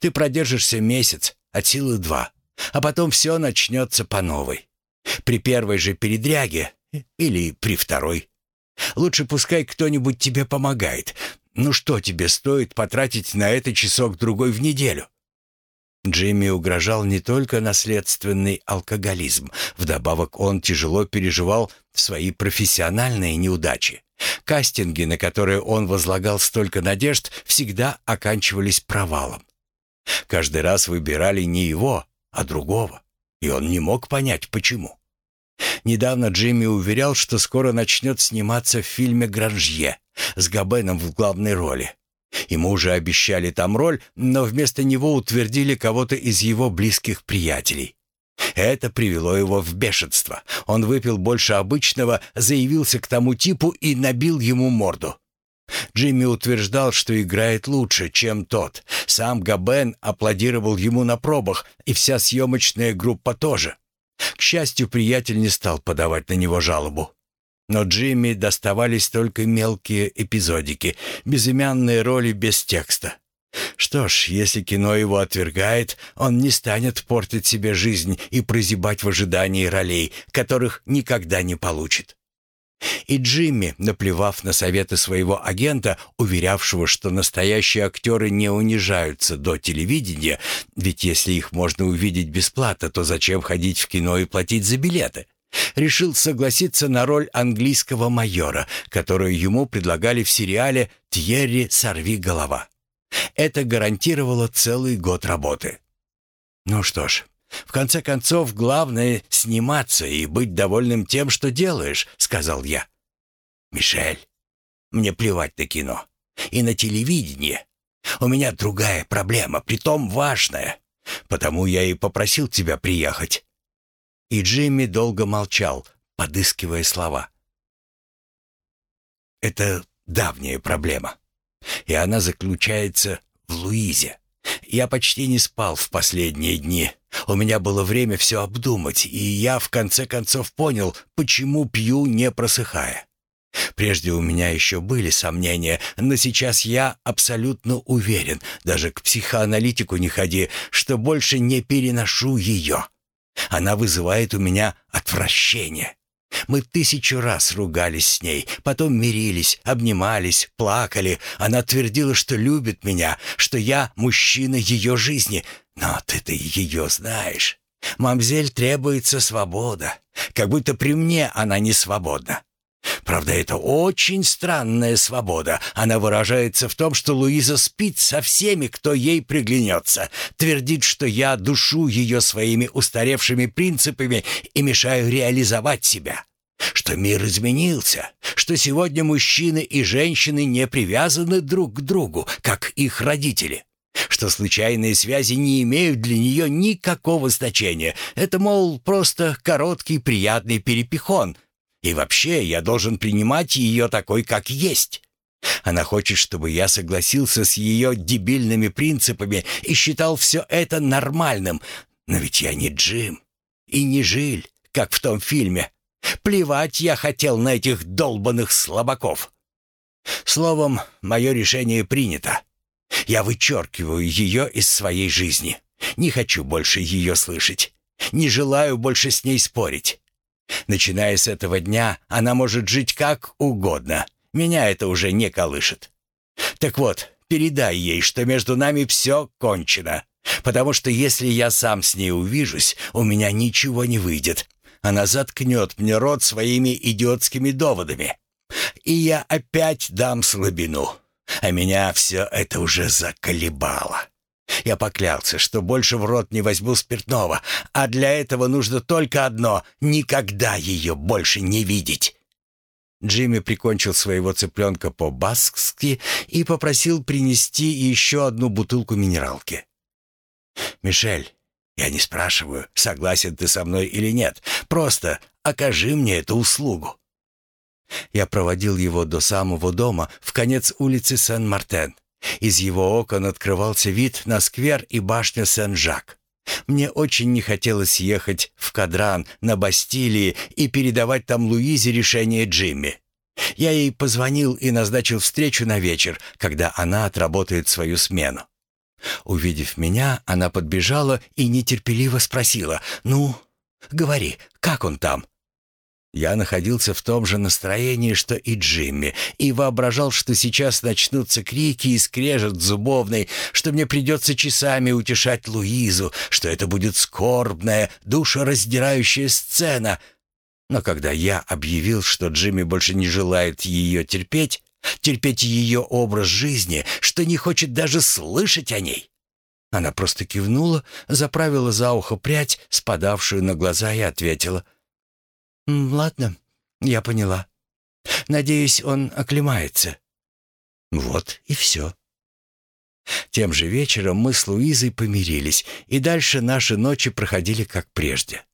Speaker 1: Ты продержишься месяц, от силы два, а потом все начнется по новой. При первой же передряге или при второй. Лучше пускай кто-нибудь тебе помогает. Ну что тебе стоит потратить на это часок-другой в неделю? Джимми угрожал не только наследственный алкоголизм. Вдобавок он тяжело переживал свои профессиональные неудачи. Кастинги, на которые он возлагал столько надежд, всегда оканчивались провалом. Каждый раз выбирали не его, а другого, и он не мог понять, почему. Недавно Джимми уверял, что скоро начнет сниматься в фильме «Гранжье» с Габеном в главной роли. Ему уже обещали там роль, но вместо него утвердили кого-то из его близких приятелей. Это привело его в бешенство. Он выпил больше обычного, заявился к тому типу и набил ему морду. Джимми утверждал, что играет лучше, чем тот. Сам Габен аплодировал ему на пробах, и вся съемочная группа тоже. К счастью, приятель не стал подавать на него жалобу. Но Джимми доставались только мелкие эпизодики, безымянные роли без текста. Что ж, если кино его отвергает, он не станет портить себе жизнь и прозябать в ожидании ролей, которых никогда не получит. И Джимми, наплевав на советы своего агента, уверявшего, что настоящие актеры не унижаются до телевидения, ведь если их можно увидеть бесплатно, то зачем ходить в кино и платить за билеты? Решил согласиться на роль английского майора, которую ему предлагали в сериале «Тьерри, сорви голова». Это гарантировало целый год работы. Ну что ж, «В конце концов, главное — сниматься и быть довольным тем, что делаешь», — сказал я. «Мишель, мне плевать на кино. И на телевидение. У меня другая проблема, притом важная. Потому я и попросил тебя приехать». И Джимми долго молчал, подыскивая слова. «Это давняя проблема, и она заключается в Луизе. Я почти не спал в последние дни. У меня было время все обдумать, и я в конце концов понял, почему пью, не просыхая. Прежде у меня еще были сомнения, но сейчас я абсолютно уверен, даже к психоаналитику не ходи, что больше не переношу ее. Она вызывает у меня отвращение. Мы тысячу раз ругались с ней, потом мирились, обнимались, плакали. Она твердила, что любит меня, что я мужчина ее жизни. Но ты-то ее знаешь. Мамзель требуется свобода. Как будто при мне она не свободна. Правда, это очень странная свобода. Она выражается в том, что Луиза спит со всеми, кто ей приглянется, твердит, что я душу ее своими устаревшими принципами и мешаю реализовать себя, что мир изменился, что сегодня мужчины и женщины не привязаны друг к другу, как их родители, что случайные связи не имеют для нее никакого значения. Это, мол, просто короткий приятный перепихон — и вообще, я должен принимать ее такой, как есть. Она хочет, чтобы я согласился с ее дебильными принципами и считал все это нормальным. Но ведь я не Джим и не Жиль, как в том фильме. Плевать я хотел на этих долбанных слабаков. Словом, мое решение принято. Я вычеркиваю ее из своей жизни. Не хочу больше ее слышать. Не желаю больше с ней спорить. Начиная с этого дня, она может жить как угодно. Меня это уже не колышет. Так вот, передай ей, что между нами все кончено. Потому что если я сам с ней увижусь, у меня ничего не выйдет. Она заткнет мне рот своими идиотскими доводами. И я опять дам слабину. А меня все это уже заколебало. Я поклялся, что больше в рот не возьму спиртного, а для этого нужно только одно — никогда ее больше не видеть. Джимми прикончил своего цыпленка по-баскски и попросил принести еще одну бутылку минералки. «Мишель, я не спрашиваю, согласен ты со мной или нет. Просто окажи мне эту услугу». Я проводил его до самого дома, в конец улицы Сен-Мартен. Из его окон открывался вид на сквер и башню Сен-Жак. Мне очень не хотелось ехать в Кадран на Бастилии и передавать там Луизе решение Джимми. Я ей позвонил и назначил встречу на вечер, когда она отработает свою смену. Увидев меня, она подбежала и нетерпеливо спросила, «Ну, говори, как он там?» Я находился в том же настроении, что и Джимми, и воображал, что сейчас начнутся крики и скрежет зубовный, что мне придется часами утешать Луизу, что это будет скорбная, душераздирающая сцена. Но когда я объявил, что Джимми больше не желает ее терпеть, терпеть ее образ жизни, что не хочет даже слышать о ней, она просто кивнула, заправила за ухо прядь, спадавшую на глаза, и ответила — «Ладно, я поняла. Надеюсь, он оклемается». Вот и все. Тем же вечером мы с Луизой помирились, и дальше наши ночи проходили как прежде.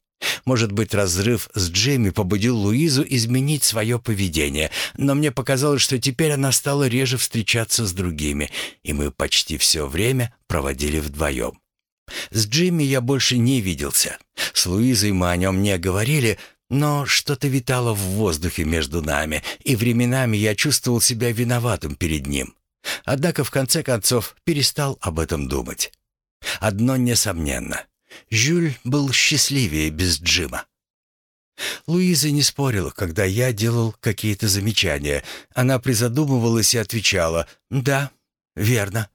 Speaker 1: Может быть, разрыв с Джейми побудил Луизу изменить свое поведение, но мне показалось, что теперь она стала реже встречаться с другими, и мы почти все время проводили вдвоем. С Джимми я больше не виделся. С Луизой мы о нем не говорили, но что-то витало в воздухе между нами, и временами я чувствовал себя виноватым перед ним. Однако в конце концов перестал об этом думать. Одно несомненно. Жюль был счастливее без Джима. Луиза не спорила, когда я делал какие-то замечания. Она призадумывалась и отвечала «Да, верно».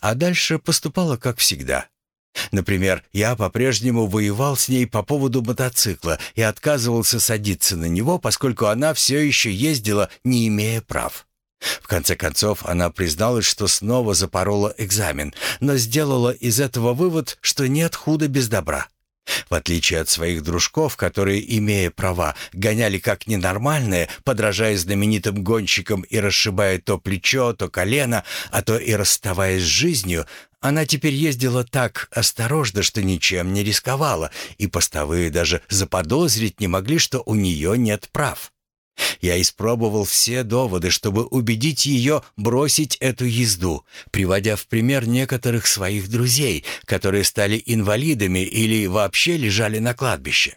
Speaker 1: А дальше поступала как всегда. Например, я по-прежнему воевал с ней по поводу мотоцикла и отказывался садиться на него, поскольку она все еще ездила, не имея прав. В конце концов, она призналась, что снова запорола экзамен, но сделала из этого вывод, что нет худа без добра. В отличие от своих дружков, которые, имея права, гоняли как ненормальные, подражая знаменитым гонщикам и расшибая то плечо, то колено, а то и расставаясь с жизнью, она теперь ездила так осторожно, что ничем не рисковала, и постовые даже заподозрить не могли, что у нее нет прав. Я испробовал все доводы, чтобы убедить ее бросить эту езду, приводя в пример некоторых своих друзей, которые стали инвалидами или вообще лежали на кладбище.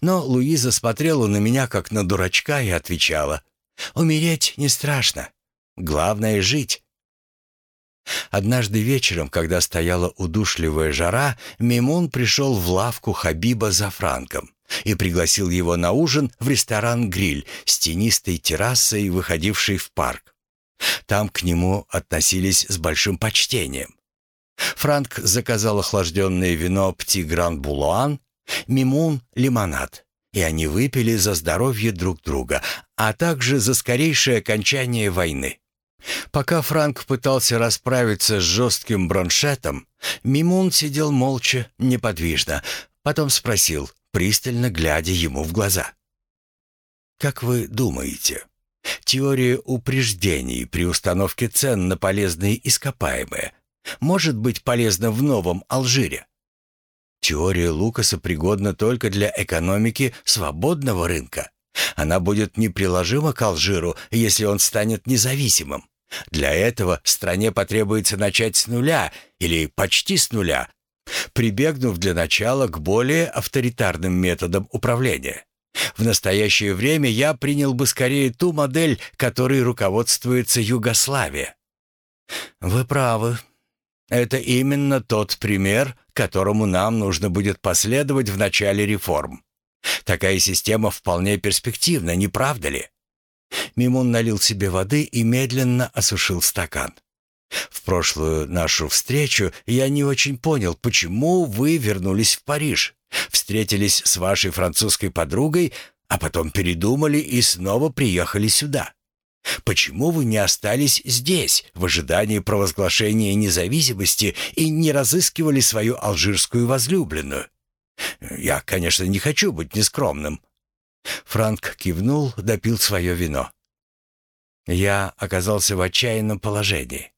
Speaker 1: Но Луиза смотрела на меня как на дурачка и отвечала, «Умереть не страшно. Главное — жить». Однажды вечером, когда стояла удушливая жара, Мимун пришел в лавку Хабиба за Франком и пригласил его на ужин в ресторан «Гриль» с тенистой террасой, выходившей в парк. Там к нему относились с большим почтением. Франк заказал охлажденное вино «Пти Гран Булуан», «Мимун» — лимонад, и они выпили за здоровье друг друга, а также за скорейшее окончание войны. Пока Франк пытался расправиться с жестким броншетом, Мимун сидел молча, неподвижно, потом спросил, пристально глядя ему в глаза. «Как вы думаете, теория упреждений при установке цен на полезные ископаемые может быть полезна в новом Алжире?» Теория Лукаса пригодна только для экономики свободного рынка. Она будет неприложима к Алжиру, если он станет независимым. Для этого стране потребуется начать с нуля или почти с нуля, прибегнув для начала к более авторитарным методам управления. В настоящее время я принял бы скорее ту модель, которой руководствуется Югославия. Вы правы. Это именно тот пример, которому нам нужно будет последовать в начале реформ. Такая система вполне перспективна, не правда ли? Мимун налил себе воды и медленно осушил стакан. В прошлую нашу встречу я не очень понял, почему вы вернулись в Париж. Встретились с вашей французской подругой, а потом передумали и снова приехали сюда. Почему вы не остались здесь в ожидании провозглашения независимости и не разыскивали свою алжирскую возлюбленную? Я, конечно, не хочу быть нескромным. Франк кивнул, допил свое вино. Я оказался в отчаянном положении.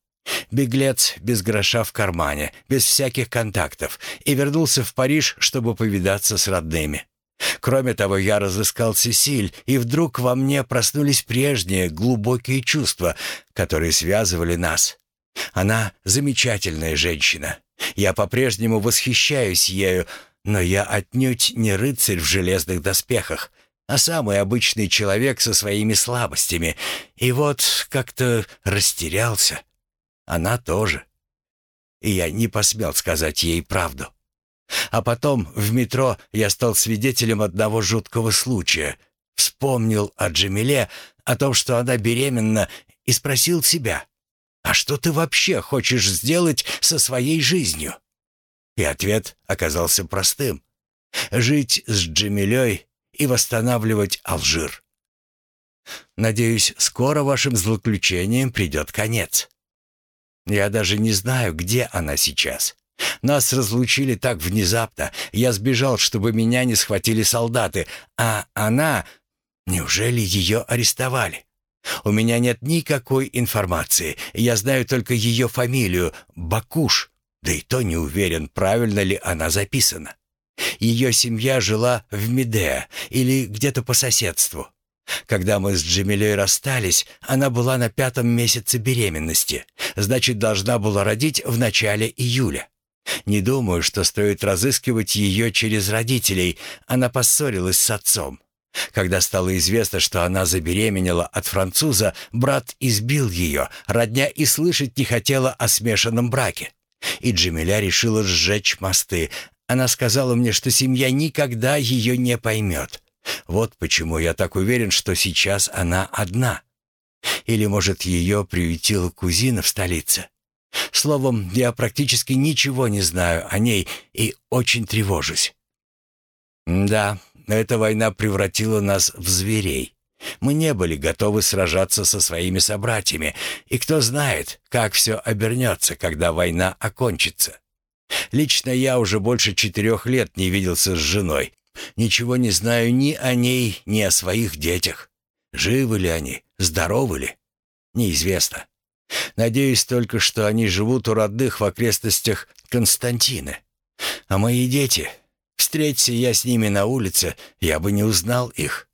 Speaker 1: Беглец без гроша в кармане, без всяких контактов, и вернулся в Париж, чтобы повидаться с родными. Кроме того, я разыскал Сесиль, и вдруг во мне проснулись прежние глубокие чувства, которые связывали нас. Она замечательная женщина. Я по-прежнему восхищаюсь ею, но я отнюдь не рыцарь в железных доспехах, а самый обычный человек со своими слабостями. И вот как-то растерялся. Она тоже. И я не посмел сказать ей правду. А потом в метро я стал свидетелем одного жуткого случая. Вспомнил о Джамиле, о том, что она беременна, и спросил себя, «А что ты вообще хочешь сделать со своей жизнью?» И ответ оказался простым. «Жить с Джамилей и восстанавливать Алжир. Надеюсь, скоро вашим злоключениям придет конец. Я даже не знаю, где она сейчас. Нас разлучили так внезапно. Я сбежал, чтобы меня не схватили солдаты, а она... Неужели ее арестовали? У меня нет никакой информации. Я знаю только ее фамилию — Бакуш. Да и то не уверен, правильно ли она записана. Ее семья жила в Медеа или где-то по соседству. Когда мы с Джемилей расстались, она была на пятом месяце беременности, значит, должна была родить в начале июля. Не думаю, что стоит разыскивать ее через родителей, она поссорилась с отцом. Когда стало известно, что она забеременела от француза, брат избил ее, родня и слышать не хотела о смешанном браке. И Джемиля решила сжечь мосты, она сказала мне, что семья никогда ее не поймет. Вот почему я так уверен, что сейчас она одна. Или, может, ее приютила кузина в столице. Словом, я практически ничего не знаю о ней и очень тревожусь. Да, эта война превратила нас в зверей. Мы не были готовы сражаться со своими собратьями, и кто знает, как все обернется, когда война окончится. Лично я уже больше четырех лет не виделся с женой. Ничего не знаю ни о ней, ни о своих детях. Живы ли они, здоровы ли? Неизвестно. Надеюсь только, что они живут у родных в окрестностях Константины. А мои дети... Встреться я с ними на улице, я бы не узнал их.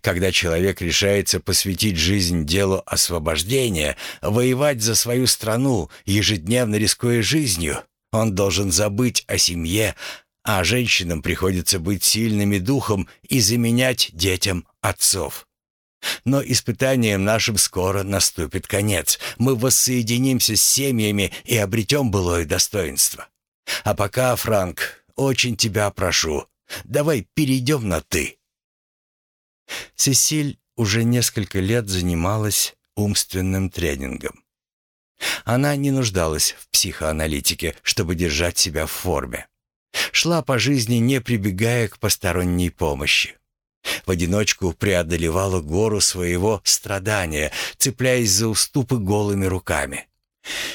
Speaker 1: Когда человек решается посвятить жизнь делу освобождения, воевать за свою страну, ежедневно рискуя жизнью, он должен забыть о семье, а женщинам приходится быть сильными духом и заменять детям отцов. Но испытанием нашим скоро наступит конец. Мы воссоединимся с семьями и обретем былое достоинство. А пока, Франк, очень тебя прошу, давай перейдем на «ты». Сесиль уже несколько лет занималась умственным тренингом. Она не нуждалась в психоаналитике, чтобы держать себя в форме. Шла по жизни, не прибегая к посторонней помощи. В одиночку преодолевала гору своего страдания, цепляясь за уступы голыми руками.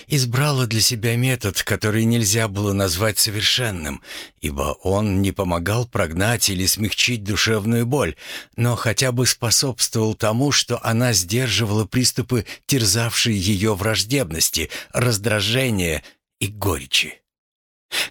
Speaker 1: Избрала для себя метод, который нельзя было назвать совершенным, ибо он не помогал прогнать или смягчить душевную боль, но хотя бы способствовал тому, что она сдерживала приступы, терзавшие ее враждебности, раздражения и горечи.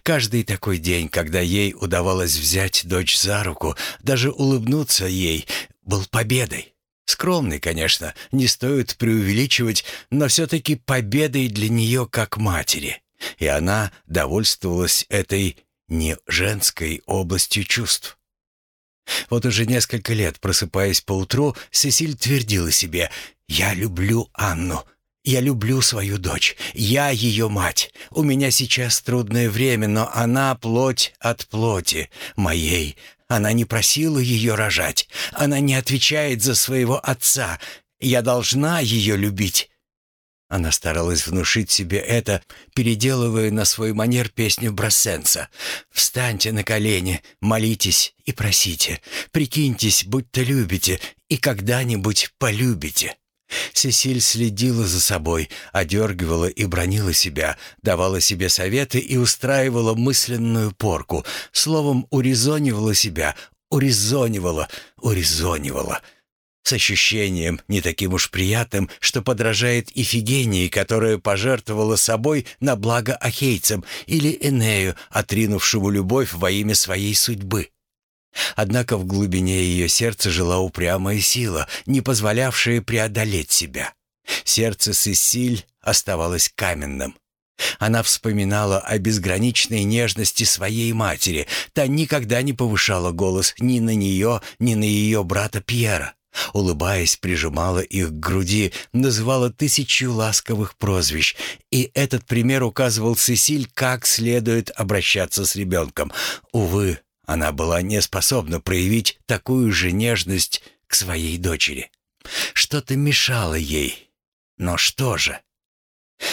Speaker 1: Каждый такой день, когда ей удавалось взять дочь за руку, даже улыбнуться ей, был победой. Скромной, конечно, не стоит преувеличивать, но все-таки победой для нее как матери. И она довольствовалась этой не женской областью чувств. Вот уже несколько лет, просыпаясь поутру, Сесиль твердила себе «Я люблю Анну, я люблю свою дочь. Я ее мать. У меня сейчас трудное время, но она плоть от плоти моей. Она не просила ее рожать. Она не отвечает за своего отца. Я должна ее любить». Она старалась внушить себе это, переделывая на свой манер песню Брассенса. «Встаньте на колени, молитесь и просите. Прикиньтесь, будто любите, и когда-нибудь полюбите». Сесиль следила за собой, одергивала и бронила себя, давала себе советы и устраивала мысленную порку. Словом, урезонивала себя, урезонивала, урезонивала. С ощущением, не таким уж приятным, что подражает Ифигении, которая пожертвовала собой на благо ахейцам, или Энею, отринувшему любовь во имя своей судьбы. Однако в глубине ее сердца жила упрямая сила, не позволявшая преодолеть себя. Сердце Сесиль оставалось каменным. Она вспоминала о безграничной нежности своей матери. Та никогда не повышала голос ни на нее, ни на ее брата Пьера. Улыбаясь, прижимала их к груди, называла тысячу ласковых прозвищ. И этот пример указывал Сесиль, как следует обращаться с ребенком. Увы, она была не способна проявить такую же нежность к своей дочери. Что-то мешало ей. Но что же?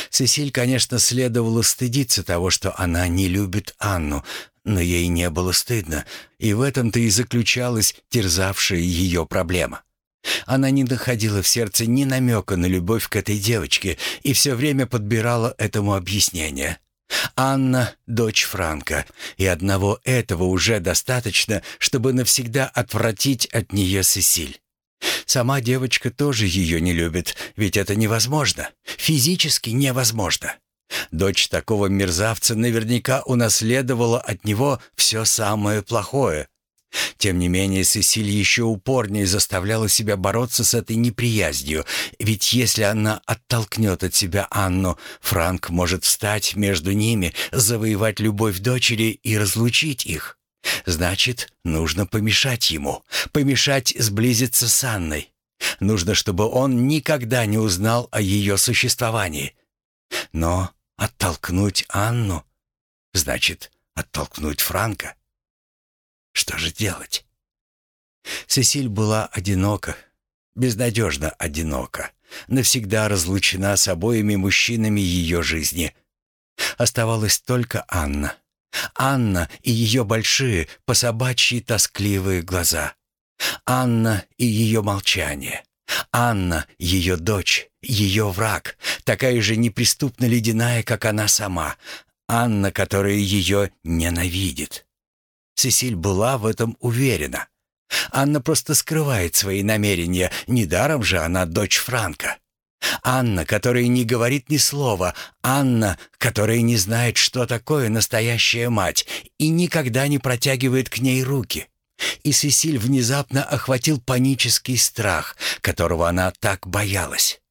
Speaker 1: Сесиль, конечно, следовало стыдиться того, что она не любит Анну, но ей не было стыдно, и в этом-то и заключалась терзавшая ее проблема. Она не находила в сердце ни намека на любовь к этой девочке и все время подбирала этому объяснение. Анна — дочь Франка, и одного этого уже достаточно, чтобы навсегда отвратить от нее Сесиль. Сама девочка тоже ее не любит, ведь это невозможно, физически невозможно. Дочь такого мерзавца наверняка унаследовала от него все самое плохое, тем не менее, Сесиль еще упорнее заставляла себя бороться с этой неприязнью, ведь если она оттолкнет от себя Анну, Франк может встать между ними, завоевать любовь дочери и разлучить их. Значит, нужно помешать ему, помешать сблизиться с Анной. Нужно, чтобы он никогда не узнал о ее существовании. Но оттолкнуть Анну значит оттолкнуть Франка. Что же делать? Сесиль была одинока, безнадежно одинока, навсегда разлучена с обоими мужчинами ее жизни. Оставалась только Анна. Анна и ее большие, пособачьи тоскливые глаза. Анна и ее молчание. Анна, ее дочь, ее враг, такая же неприступно ледяная, как она сама. Анна, которая ее ненавидит. Сесиль была в этом уверена. Анна просто скрывает свои намерения, недаром же она дочь Франка. Анна, которая не говорит ни слова, Анна, которая не знает, что такое настоящая мать и никогда не протягивает к ней руки. И Сесиль внезапно охватил панический страх, которого она так боялась.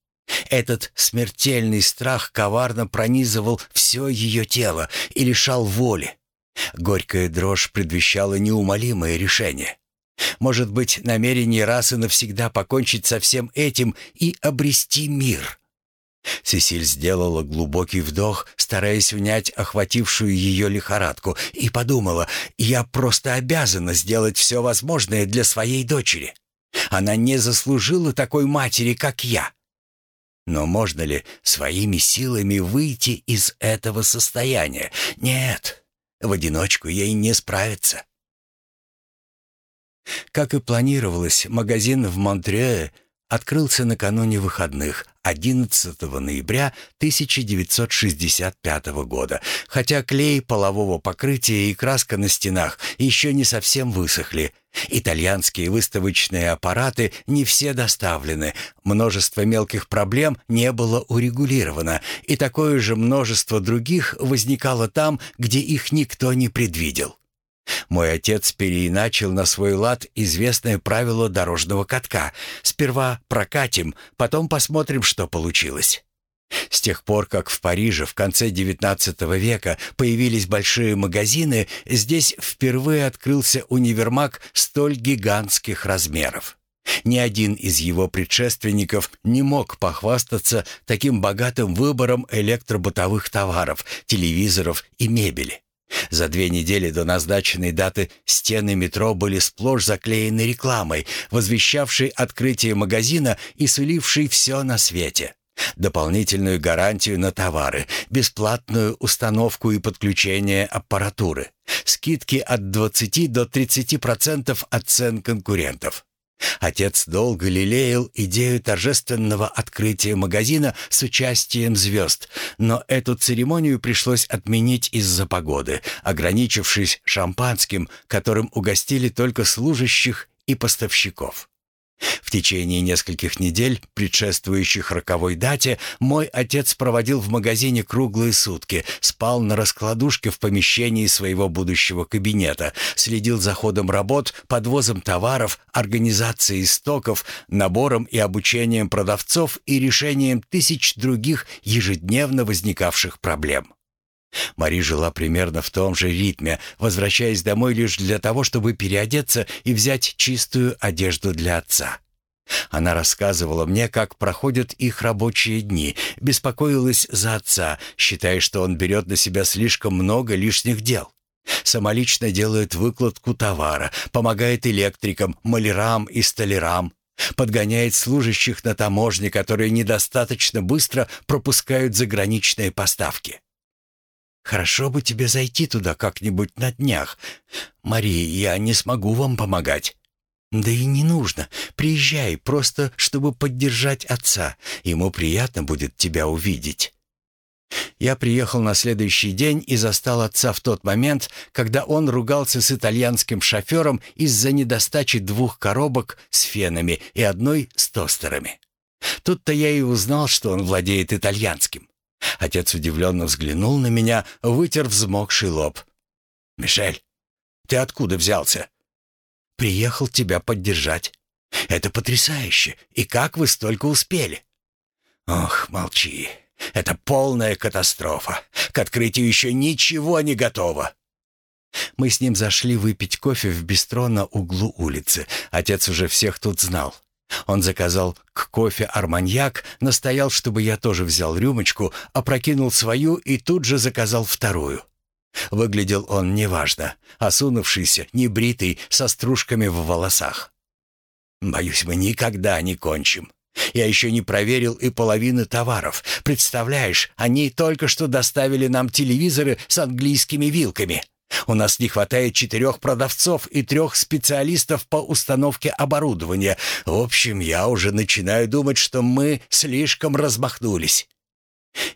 Speaker 1: Этот смертельный страх коварно пронизывал все ее тело и лишал воли. Горькая дрожь предвещала неумолимое решение. Может быть, намерение раз и навсегда покончить со всем этим и обрести мир. Сесиль сделала глубокий вдох, стараясь унять охватившую ее лихорадку, и подумала, «Я просто обязана сделать все возможное для своей дочери. Она не заслужила такой матери, как я». Но можно ли своими силами выйти из этого состояния? Нет, в одиночку ей не справиться. Как и планировалось, магазин в Монтрее открылся накануне выходных 11 ноября 1965 года, хотя клей полового покрытия и краска на стенах еще не совсем высохли. Итальянские выставочные аппараты не все доставлены, множество мелких проблем не было урегулировано, и такое же множество других возникало там, где их никто не предвидел. Мой отец переиначил на свой лад известное правило дорожного катка. Сперва прокатим, потом посмотрим, что получилось. С тех пор, как в Париже в конце XIX века появились большие магазины, здесь впервые открылся универмаг столь гигантских размеров. Ни один из его предшественников не мог похвастаться таким богатым выбором электробытовых товаров, телевизоров и мебели. За две недели до назначенной даты стены метро были сплошь заклеены рекламой, возвещавшей открытие магазина и сулившей все на свете. Дополнительную гарантию на товары, бесплатную установку и подключение аппаратуры, скидки от 20 до 30% от цен конкурентов. Отец долго лелеял идею торжественного открытия магазина с участием звезд, но эту церемонию пришлось отменить из-за погоды, ограничившись шампанским, которым угостили только служащих и поставщиков. В течение нескольких недель, предшествующих роковой дате, мой отец проводил в магазине круглые сутки, спал на раскладушке в помещении своего будущего кабинета, следил за ходом работ, подвозом товаров, организацией стоков, набором и обучением продавцов и решением тысяч других ежедневно возникавших проблем. Мари жила примерно в том же ритме, возвращаясь домой лишь для того, чтобы переодеться и взять чистую одежду для отца. Она рассказывала мне, как проходят их рабочие дни, беспокоилась за отца, считая, что он берет на себя слишком много лишних дел. Самолично делает выкладку товара, помогает электрикам, малярам и столярам, подгоняет служащих на таможне, которые недостаточно быстро пропускают заграничные поставки. Хорошо бы тебе зайти туда как-нибудь на днях. Мария, я не смогу вам помогать. Да и не нужно. Приезжай, просто чтобы поддержать отца. Ему приятно будет тебя увидеть. Я приехал на следующий день и застал отца в тот момент, когда он ругался с итальянским шофером из-за недостачи двух коробок с фенами и одной с тостерами. Тут-то я и узнал, что он владеет итальянским. Отец удивленно взглянул на меня, вытер взмокший лоб. «Мишель, ты откуда взялся?» «Приехал тебя поддержать. Это потрясающе. И как вы столько успели?» «Ох, молчи. Это полная катастрофа. К открытию еще ничего не готово». Мы с ним зашли выпить кофе в бистро на углу улицы. Отец уже всех тут знал. Он заказал к кофе арманьяк, настоял, чтобы я тоже взял рюмочку, опрокинул свою и тут же заказал вторую. Выглядел он неважно, осунувшийся, небритый, со стружками в волосах. «Боюсь, мы никогда не кончим. Я еще не проверил и половины товаров. Представляешь, они только что доставили нам телевизоры с английскими вилками». У нас не хватает четырех продавцов и трех специалистов по установке оборудования. В общем, я уже начинаю думать, что мы слишком размахнулись».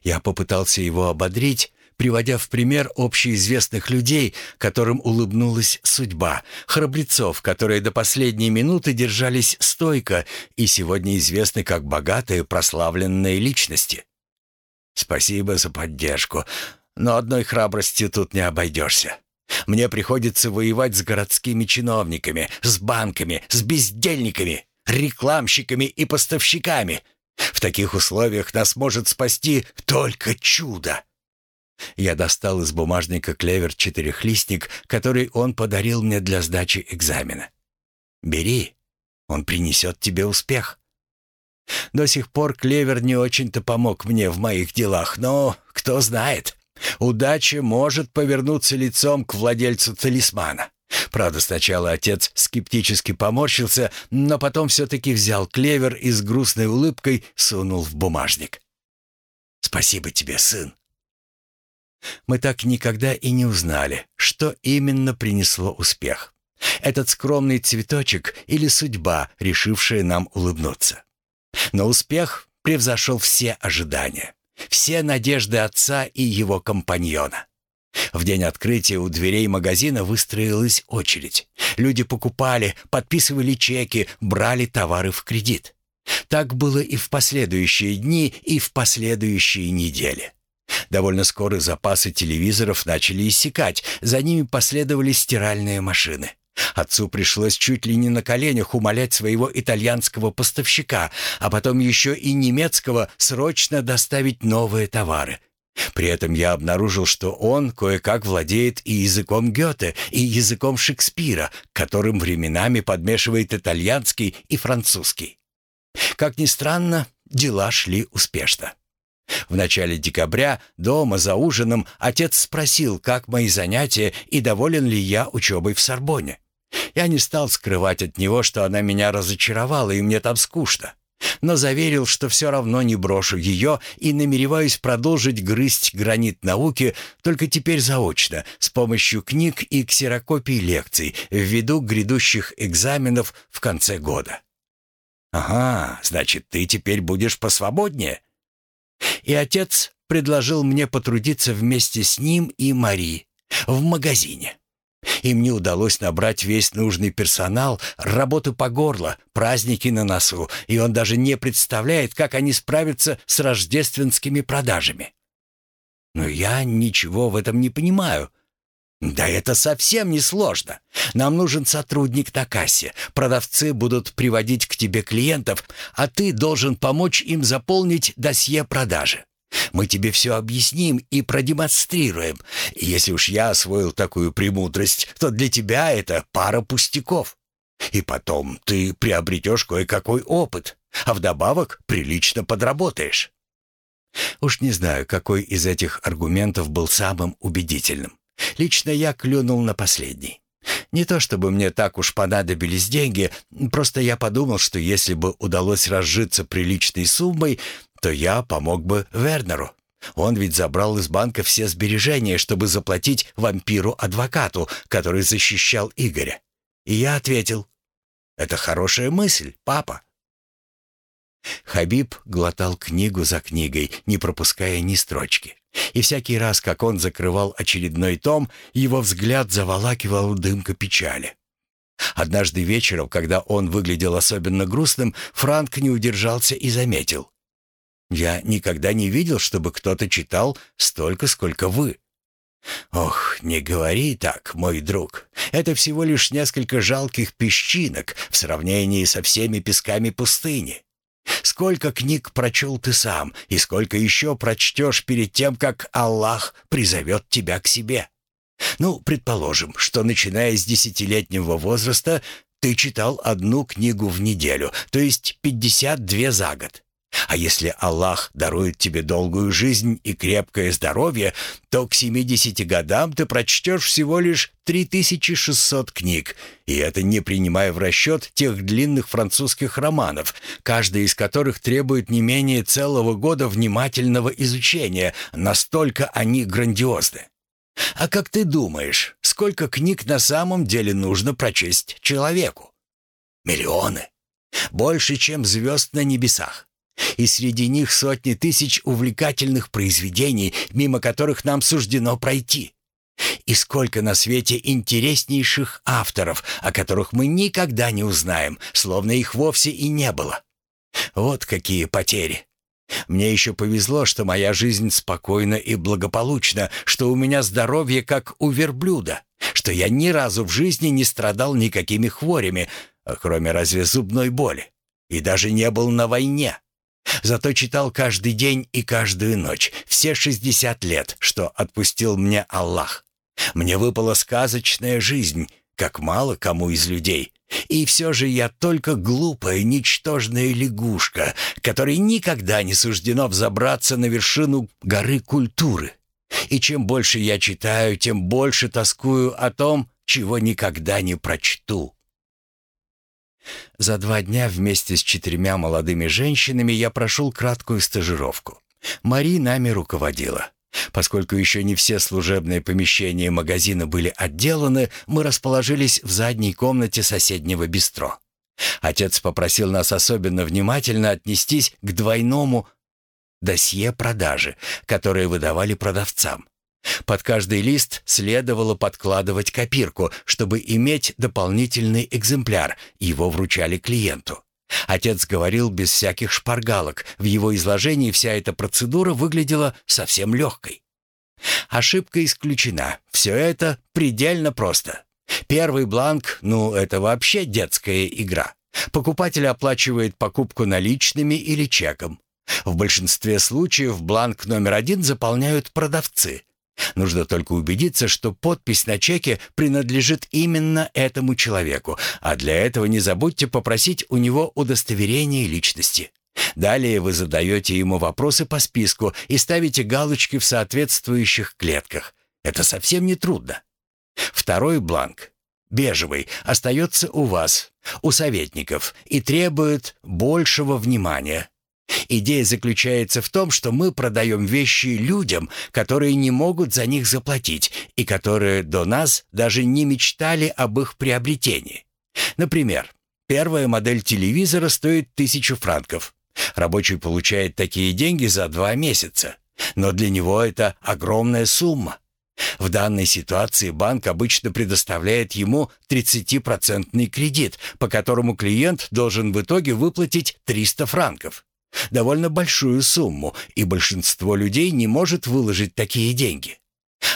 Speaker 1: Я попытался его ободрить, приводя в пример общеизвестных людей, которым улыбнулась судьба, храбрецов, которые до последней минуты держались стойко и сегодня известны как богатые прославленные личности. Спасибо за поддержку, но одной храбростью тут не обойдешься. Мне приходится воевать с городскими чиновниками, с банками, с бездельниками, рекламщиками и поставщиками. В таких условиях нас может спасти только чудо. Я достал из бумажника клевер четырехлистник, который он подарил мне для сдачи экзамена. «Бери, он принесет тебе успех». До сих пор клевер не очень-то помог мне в моих делах, но кто знает. Удача может повернуться лицом к владельцу талисмана. Правда, сначала отец скептически поморщился, но потом все-таки взял клевер и с грустной улыбкой сунул в бумажник. «Спасибо тебе, сын». Мы так никогда и не узнали, что именно принесло успех. Этот скромный цветочек или судьба, решившая нам улыбнуться. Но успех превзошел все ожидания, все надежды отца и его компаньона. В день открытия у дверей магазина выстроилась очередь. Люди покупали, подписывали чеки, брали товары в кредит. Так было и в последующие дни, и в последующие недели. Довольно скоро запасы телевизоров начали иссякать, за ними последовали стиральные машины. Отцу пришлось чуть ли не на коленях умолять своего итальянского поставщика, а потом еще и немецкого срочно доставить новые товары. При этом я обнаружил, что он кое-как владеет и языком Гёте, и языком Шекспира, которым временами подмешивает итальянский и французский. Как ни странно, дела шли успешно. В начале декабря дома за ужином отец спросил, как мои занятия и доволен ли я учебой в Сорбоне. Я не стал скрывать от него, что она меня разочаровала и мне там скучно, но заверил, что все равно не брошу ее и намереваюсь продолжить грызть гранит науки, только теперь заочно, с помощью книг и ксерокопий лекций, ввиду грядущих экзаменов в конце года. «Ага, значит, ты теперь будешь посвободнее?» И отец предложил мне потрудиться вместе с ним и Мари в магазине. Им не удалось набрать весь нужный персонал, работы по горло, праздники на носу, и он даже не представляет, как они справятся с рождественскими продажами. Но я ничего в этом не понимаю. Да это совсем не сложно. Нам нужен сотрудник на кассе. Продавцы будут приводить к тебе клиентов, а ты должен помочь им заполнить досье продажи. Мы тебе все объясним и продемонстрируем. Если уж я освоил такую премудрость, то для тебя это пара пустяков. И потом ты приобретешь кое-какой опыт, а вдобавок прилично подработаешь. Уж не знаю, какой из этих аргументов был самым убедительным. Лично я клюнул на последний. Не то чтобы мне так уж понадобились деньги, просто я подумал, что если бы удалось разжиться приличной суммой, то я помог бы Вернеру. Он ведь забрал из банка все сбережения, чтобы заплатить вампиру-адвокату, который защищал Игоря. И я ответил, «Это хорошая мысль, папа». Хабиб глотал книгу за книгой, не пропуская ни строчки. И всякий раз, как он закрывал очередной том, его взгляд заволакивал дымка печали. Однажды вечером, когда он выглядел особенно грустным, Франк не удержался и заметил. Я никогда не видел, чтобы кто-то читал столько, сколько вы. Ох, не говори так, мой друг. Это всего лишь несколько жалких песчинок в сравнении со всеми песками пустыни. Сколько книг прочел ты сам, и сколько еще прочтешь перед тем, как Аллах призовет тебя к себе? Ну, предположим, что начиная с десятилетнего возраста ты читал одну книгу в неделю, то есть пятьдесят две за год. А если Аллах дарует тебе долгую жизнь и крепкое здоровье, то к 70 годам ты прочтешь всего лишь 3600 книг, и это не принимая в расчет тех длинных французских романов, каждый из которых требует не менее целого года внимательного изучения, настолько они грандиозны. А как ты думаешь, сколько книг на самом деле нужно прочесть человеку? Миллионы. Больше, чем звезд на небесах. И среди них сотни тысяч увлекательных произведений, мимо которых нам суждено пройти. И сколько на свете интереснейших авторов, о которых мы никогда не узнаем, словно их вовсе и не было. Вот какие потери. Мне еще повезло, что моя жизнь спокойна и благополучна, что у меня здоровье как у верблюда, что я ни разу в жизни не страдал никакими хворями, кроме разве зубной боли, и даже не был на войне. Зато читал каждый день и каждую ночь, все 60 лет, что отпустил мне Аллах. Мне выпала сказочная жизнь, как мало кому из людей. И все же я только глупая, ничтожная лягушка, которой никогда не суждено взобраться на вершину горы культуры. И чем больше я читаю, тем больше тоскую о том, чего никогда не прочту. За два дня вместе с четырьмя молодыми женщинами я прошел краткую стажировку. Мари нами руководила. Поскольку еще не все служебные помещения магазина были отделаны, мы расположились в задней комнате соседнего бистро. Отец попросил нас особенно внимательно отнестись к двойному досье продажи, которое выдавали продавцам. Под каждый лист следовало подкладывать копирку, чтобы иметь дополнительный экземпляр, его вручали клиенту. Отец говорил без всяких шпаргалок. В его изложении вся эта процедура выглядела совсем легкой. Ошибка исключена. Все это предельно просто. Первый бланк, ну, это вообще детская игра. Покупатель оплачивает покупку наличными или чеком. В большинстве случаев бланк номер один заполняют продавцы. Нужно только убедиться, что подпись на чеке принадлежит именно этому человеку, а для этого не забудьте попросить у него удостоверение личности. Далее вы задаете ему вопросы по списку и ставите галочки в соответствующих клетках. Это совсем не трудно. Второй бланк, бежевый, остается у вас, у советников, и требует большего внимания. Идея заключается в том, что мы продаем вещи людям, которые не могут за них заплатить и которые до нас даже не мечтали об их приобретении. Например, первая модель телевизора стоит тысячу франков. Рабочий получает такие деньги за два месяца. Но для него это огромная сумма. В данной ситуации банк обычно предоставляет ему 30% кредит, по которому клиент должен в итоге выплатить 300 франков. Довольно большую сумму, и большинство людей не может выложить такие деньги.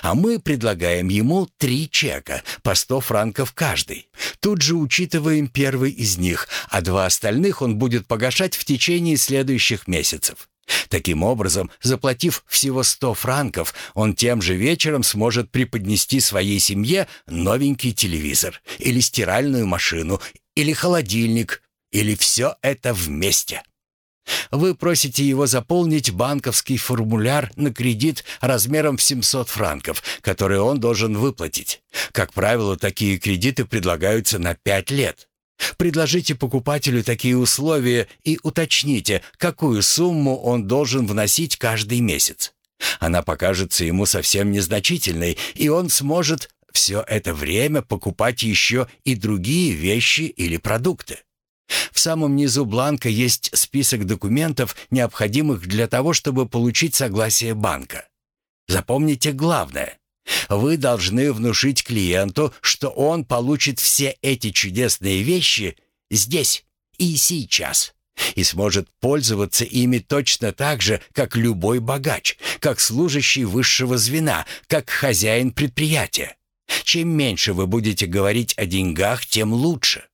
Speaker 1: А мы предлагаем ему три чека, по 100 франков каждый. Тут же учитываем первый из них, а два остальных он будет погашать в течение следующих месяцев. Таким образом, заплатив всего 100 франков, он тем же вечером сможет преподнести своей семье новенький телевизор, или стиральную машину, или холодильник, или все это вместе. Вы просите его заполнить банковский формуляр на кредит размером в 700 франков, который он должен выплатить. Как правило, такие кредиты предлагаются на 5 лет. Предложите покупателю такие условия и уточните, какую сумму он должен вносить каждый месяц. Она покажется ему совсем незначительной, и он сможет все это время покупать еще и другие вещи или продукты. В самом низу бланка есть список документов, необходимых для того, чтобы получить согласие банка. Запомните главное. Вы должны внушить клиенту, что он получит все эти чудесные вещи здесь и сейчас и сможет пользоваться ими точно так же, как любой богач, как служащий высшего звена, как хозяин предприятия. Чем меньше вы будете говорить о деньгах, тем лучше.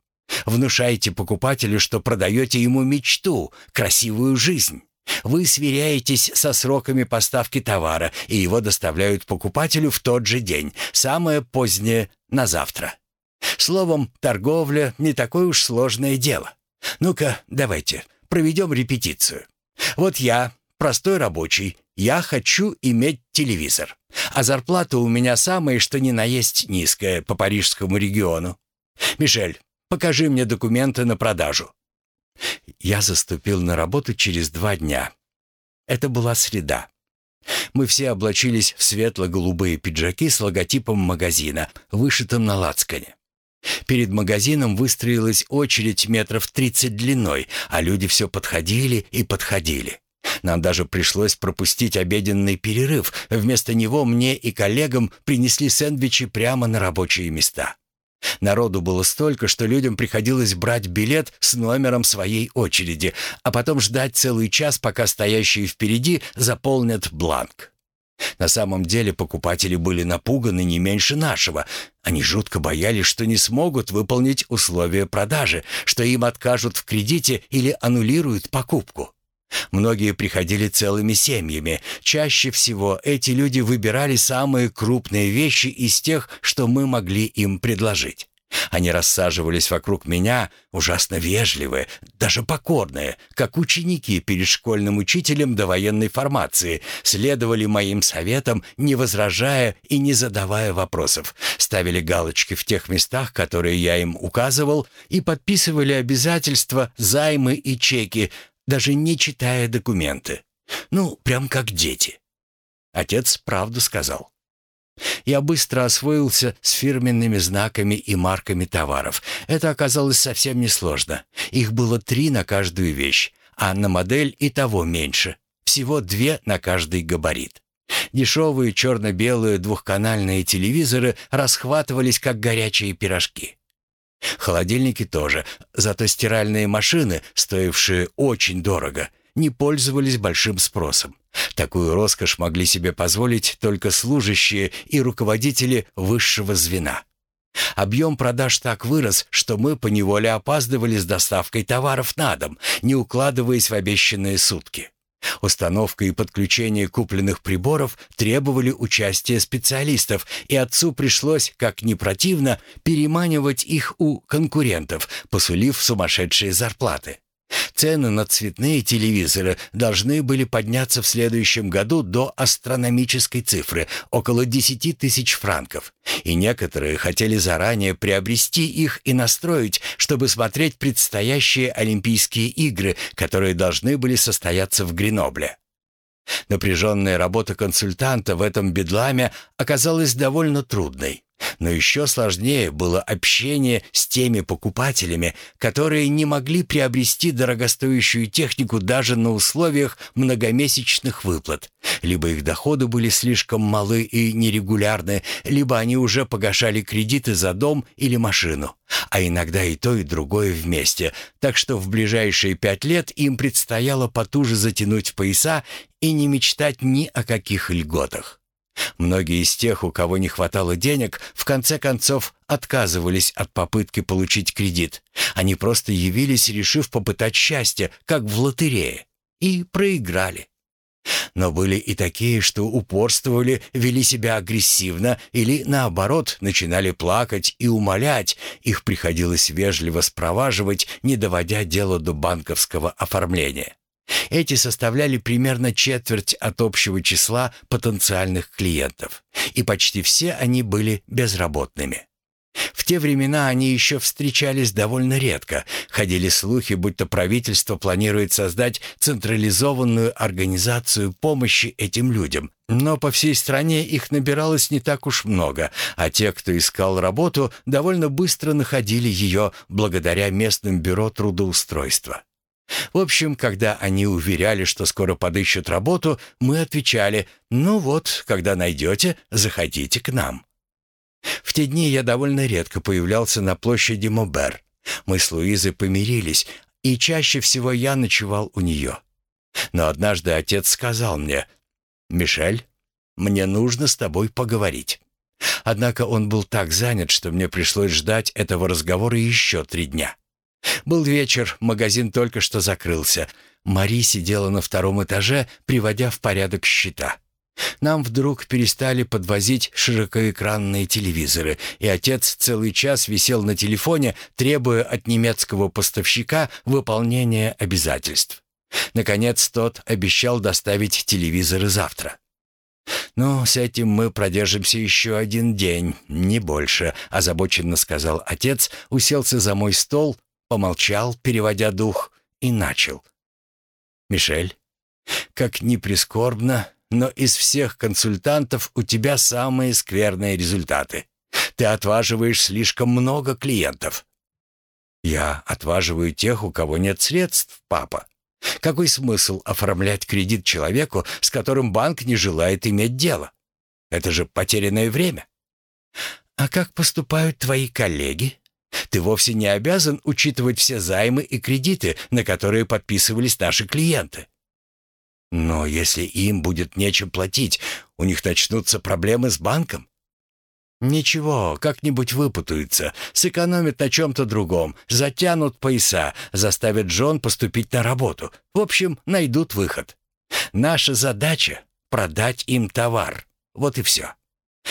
Speaker 1: Внушаете покупателю, что продаете ему мечту, красивую жизнь. Вы сверяетесь со сроками поставки товара, и его доставляют покупателю в тот же день, самое позднее — на завтра. Словом, торговля — не такое уж сложное дело. Ну-ка, давайте, проведем репетицию. Вот я, простой рабочий, я хочу иметь телевизор. А зарплата у меня самая, что ни на есть низкая по парижскому региону. Мишель, Покажи мне документы на продажу». Я заступил на работу через два дня. Это была среда. Мы все облачились в светло-голубые пиджаки с логотипом магазина, вышитым на лацкане. Перед магазином выстроилась очередь метров 30 длиной, а люди все подходили и подходили. Нам даже пришлось пропустить обеденный перерыв. Вместо него мне и коллегам принесли сэндвичи прямо на рабочие места. Народу было столько, что людям приходилось брать билет с номером своей очереди, а потом ждать целый час, пока стоящие впереди заполнят бланк. На самом деле покупатели были напуганы не меньше нашего. Они жутко боялись, что не смогут выполнить условия продажи, что им откажут в кредите или аннулируют покупку. Многие приходили целыми семьями. Чаще всего эти люди выбирали самые крупные вещи из тех, что мы могли им предложить. Они рассаживались вокруг меня, ужасно вежливые, даже покорные, как ученики перед школьным учителем до военной формации, следовали моим советам, не возражая и не задавая вопросов, ставили галочки в тех местах, которые я им указывал, и подписывали обязательства, займы и чеки, даже не читая документы. Ну, прям как дети. Отец правду сказал. Я быстро освоился с фирменными знаками и марками товаров. Это оказалось совсем несложно. Их было три на каждую вещь, а на модель и того меньше. Всего две на каждый габарит. Дешевые черно-белые двухканальные телевизоры расхватывались, как горячие пирожки. Холодильники тоже, зато стиральные машины, стоившие очень дорого, не пользовались большим спросом. Такую роскошь могли себе позволить только служащие и руководители высшего звена. Объем продаж так вырос, что мы поневоле опаздывали с доставкой товаров на дом, не укладываясь в обещанные сутки. Установка и подключение купленных приборов требовали участия специалистов, и отцу пришлось, как ни противно, переманивать их у конкурентов, посулив сумасшедшие зарплаты. Цены на цветные телевизоры должны были подняться в следующем году до астрономической цифры – около 10 тысяч франков. И некоторые хотели заранее приобрести их и настроить, чтобы смотреть предстоящие Олимпийские игры, которые должны были состояться в Гренобле. Напряженная работа консультанта в этом бедламе оказалась довольно трудной. Но еще сложнее было общение с теми покупателями, которые не могли приобрести дорогостоящую технику даже на условиях многомесячных выплат. Либо их доходы были слишком малы и нерегулярны, либо они уже погашали кредиты за дом или машину. А иногда и то, и другое вместе. Так что в ближайшие пять лет им предстояло потуже затянуть пояса и не мечтать ни о каких льготах. Многие из тех, у кого не хватало денег, в конце концов отказывались от попытки получить кредит. Они просто явились, решив попытать счастье, как в лотерее, и проиграли. Но были и такие, что упорствовали, вели себя агрессивно или, наоборот, начинали плакать и умолять. Их приходилось вежливо спроваживать, не доводя дело до банковского оформления. Эти составляли примерно четверть от общего числа потенциальных клиентов, и почти все они были безработными. В те времена они еще встречались довольно редко. Ходили слухи, будто правительство планирует создать централизованную организацию помощи этим людям. Но по всей стране их набиралось не так уж много, а те, кто искал работу, довольно быстро находили ее благодаря местным бюро трудоустройства. В общем, когда они уверяли, что скоро подыщут работу, мы отвечали «Ну вот, когда найдете, заходите к нам». В те дни я довольно редко появлялся на площади Мобер. Мы с Луизой помирились, и чаще всего я ночевал у нее. Но однажды отец сказал мне «Мишель, мне нужно с тобой поговорить». Однако он был так занят, что мне пришлось ждать этого разговора еще три дня. Был вечер, магазин только что закрылся. Мари сидела на втором этаже, приводя в порядок счета. Нам вдруг перестали подвозить широкоэкранные телевизоры, и отец целый час висел на телефоне, требуя от немецкого поставщика выполнения обязательств. Наконец, тот обещал доставить телевизоры завтра. «Ну, с этим мы продержимся еще один день, не больше», — озабоченно сказал отец, уселся за мой стол, помолчал, переводя дух, и начал. «Мишель, как ни прискорбно, но из всех консультантов у тебя самые скверные результаты. Ты отваживаешь слишком много клиентов». «Я отваживаю тех, у кого нет средств, папа. Какой смысл оформлять кредит человеку, с которым банк не желает иметь дело? Это же потерянное время». «А как поступают твои коллеги?» Ты вовсе не обязан учитывать все займы и кредиты, на которые подписывались наши клиенты. Но если им будет нечем платить, у них начнутся проблемы с банком. Ничего, как-нибудь выпутаются, сэкономят на чем-то другом, затянут пояса, заставят Джон поступить на работу. В общем, найдут выход. Наша задача — продать им товар. Вот и все.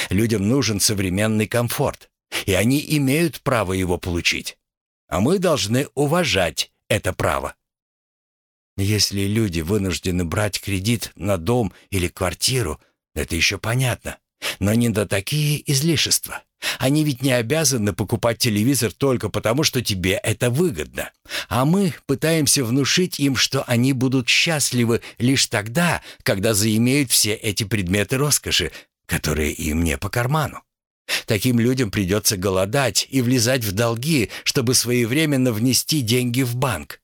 Speaker 1: Людям нужен современный комфорт и они имеют право его получить. А мы должны уважать это право. Если люди вынуждены брать кредит на дом или квартиру, это еще понятно. Но не до такие излишества. Они ведь не обязаны покупать телевизор только потому, что тебе это выгодно. А мы пытаемся внушить им, что они будут счастливы лишь тогда, когда заимеют все эти предметы роскоши, которые им не по карману. Таким людям придется голодать и влезать в долги, чтобы своевременно внести деньги в банк.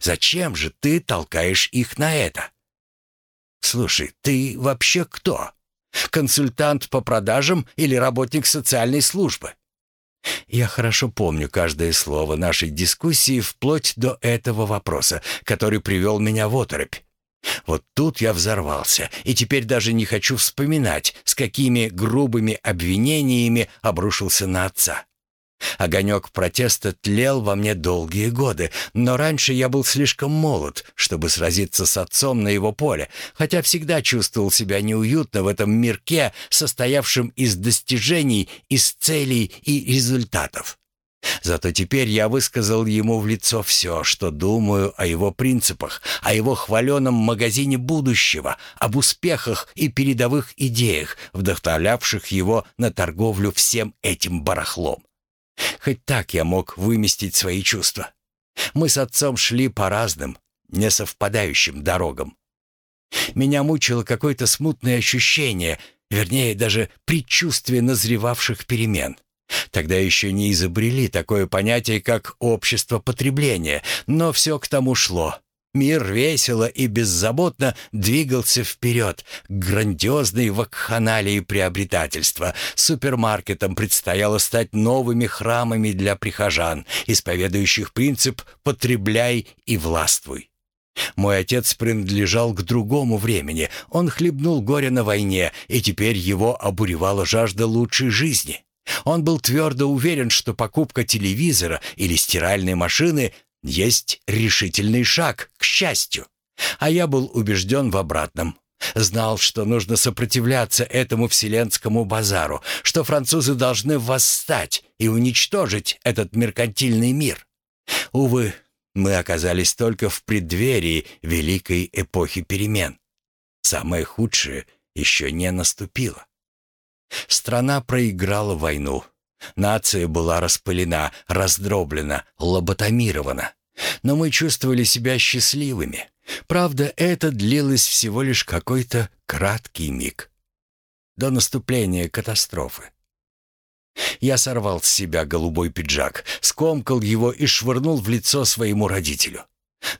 Speaker 1: Зачем же ты толкаешь их на это? Слушай, ты вообще кто? Консультант по продажам или работник социальной службы? Я хорошо помню каждое слово нашей дискуссии вплоть до этого вопроса, который привел меня в оторопь. Вот тут я взорвался, и теперь даже не хочу вспоминать, с какими грубыми обвинениями обрушился на отца. Огонек протеста тлел во мне долгие годы, но раньше я был слишком молод, чтобы сразиться с отцом на его поле, хотя всегда чувствовал себя неуютно в этом мирке, состоявшем из достижений, из целей и результатов. Зато теперь я высказал ему в лицо все, что думаю о его принципах, о его хваленом магазине будущего, об успехах и передовых идеях, вдохновлявших его на торговлю всем этим барахлом. Хоть так я мог выместить свои чувства. Мы с отцом шли по разным, несовпадающим дорогам. Меня мучило какое-то смутное ощущение, вернее, даже предчувствие назревавших перемен. Тогда еще не изобрели такое понятие, как общество потребления, но все к тому шло. Мир весело и беззаботно двигался вперед к грандиозной вакханалии приобретательства. Супермаркетам предстояло стать новыми храмами для прихожан, исповедующих принцип «потребляй и властвуй». Мой отец принадлежал к другому времени. Он хлебнул горе на войне, и теперь его обуревала жажда лучшей жизни. Он был твердо уверен, что покупка телевизора или стиральной машины есть решительный шаг к счастью. А я был убежден в обратном. Знал, что нужно сопротивляться этому вселенскому базару, что французы должны восстать и уничтожить этот меркантильный мир. Увы, мы оказались только в преддверии великой эпохи перемен. Самое худшее еще не наступило. Страна проиграла войну. Нация была распылена, раздроблена, лоботомирована. Но мы чувствовали себя счастливыми. Правда, это длилось всего лишь какой-то краткий миг. До наступления катастрофы. Я сорвал с себя голубой пиджак, скомкал его и швырнул в лицо своему родителю.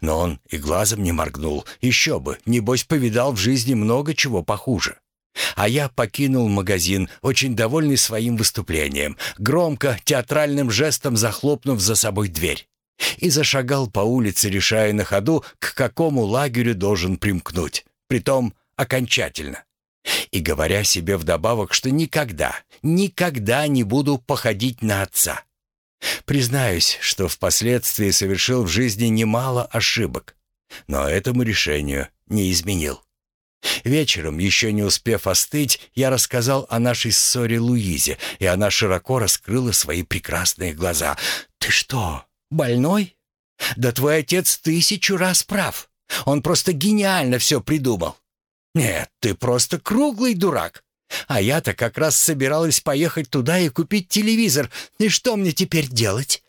Speaker 1: Но он и глазом не моргнул. Еще бы, небось, повидал в жизни много чего похуже. А я покинул магазин, очень довольный своим выступлением, громко, театральным жестом захлопнув за собой дверь. И зашагал по улице, решая на ходу, к какому лагерю должен примкнуть. Притом окончательно. И говоря себе вдобавок, что никогда, никогда не буду походить на отца. Признаюсь, что впоследствии совершил в жизни немало ошибок, но этому решению не изменил. Вечером, еще не успев остыть, я рассказал о нашей ссоре Луизе, и она широко раскрыла свои прекрасные глаза. «Ты что, больной? Да твой отец тысячу раз прав. Он просто гениально все придумал. Нет, ты просто круглый дурак. А я-то как раз собиралась поехать туда и купить телевизор. И что мне теперь делать?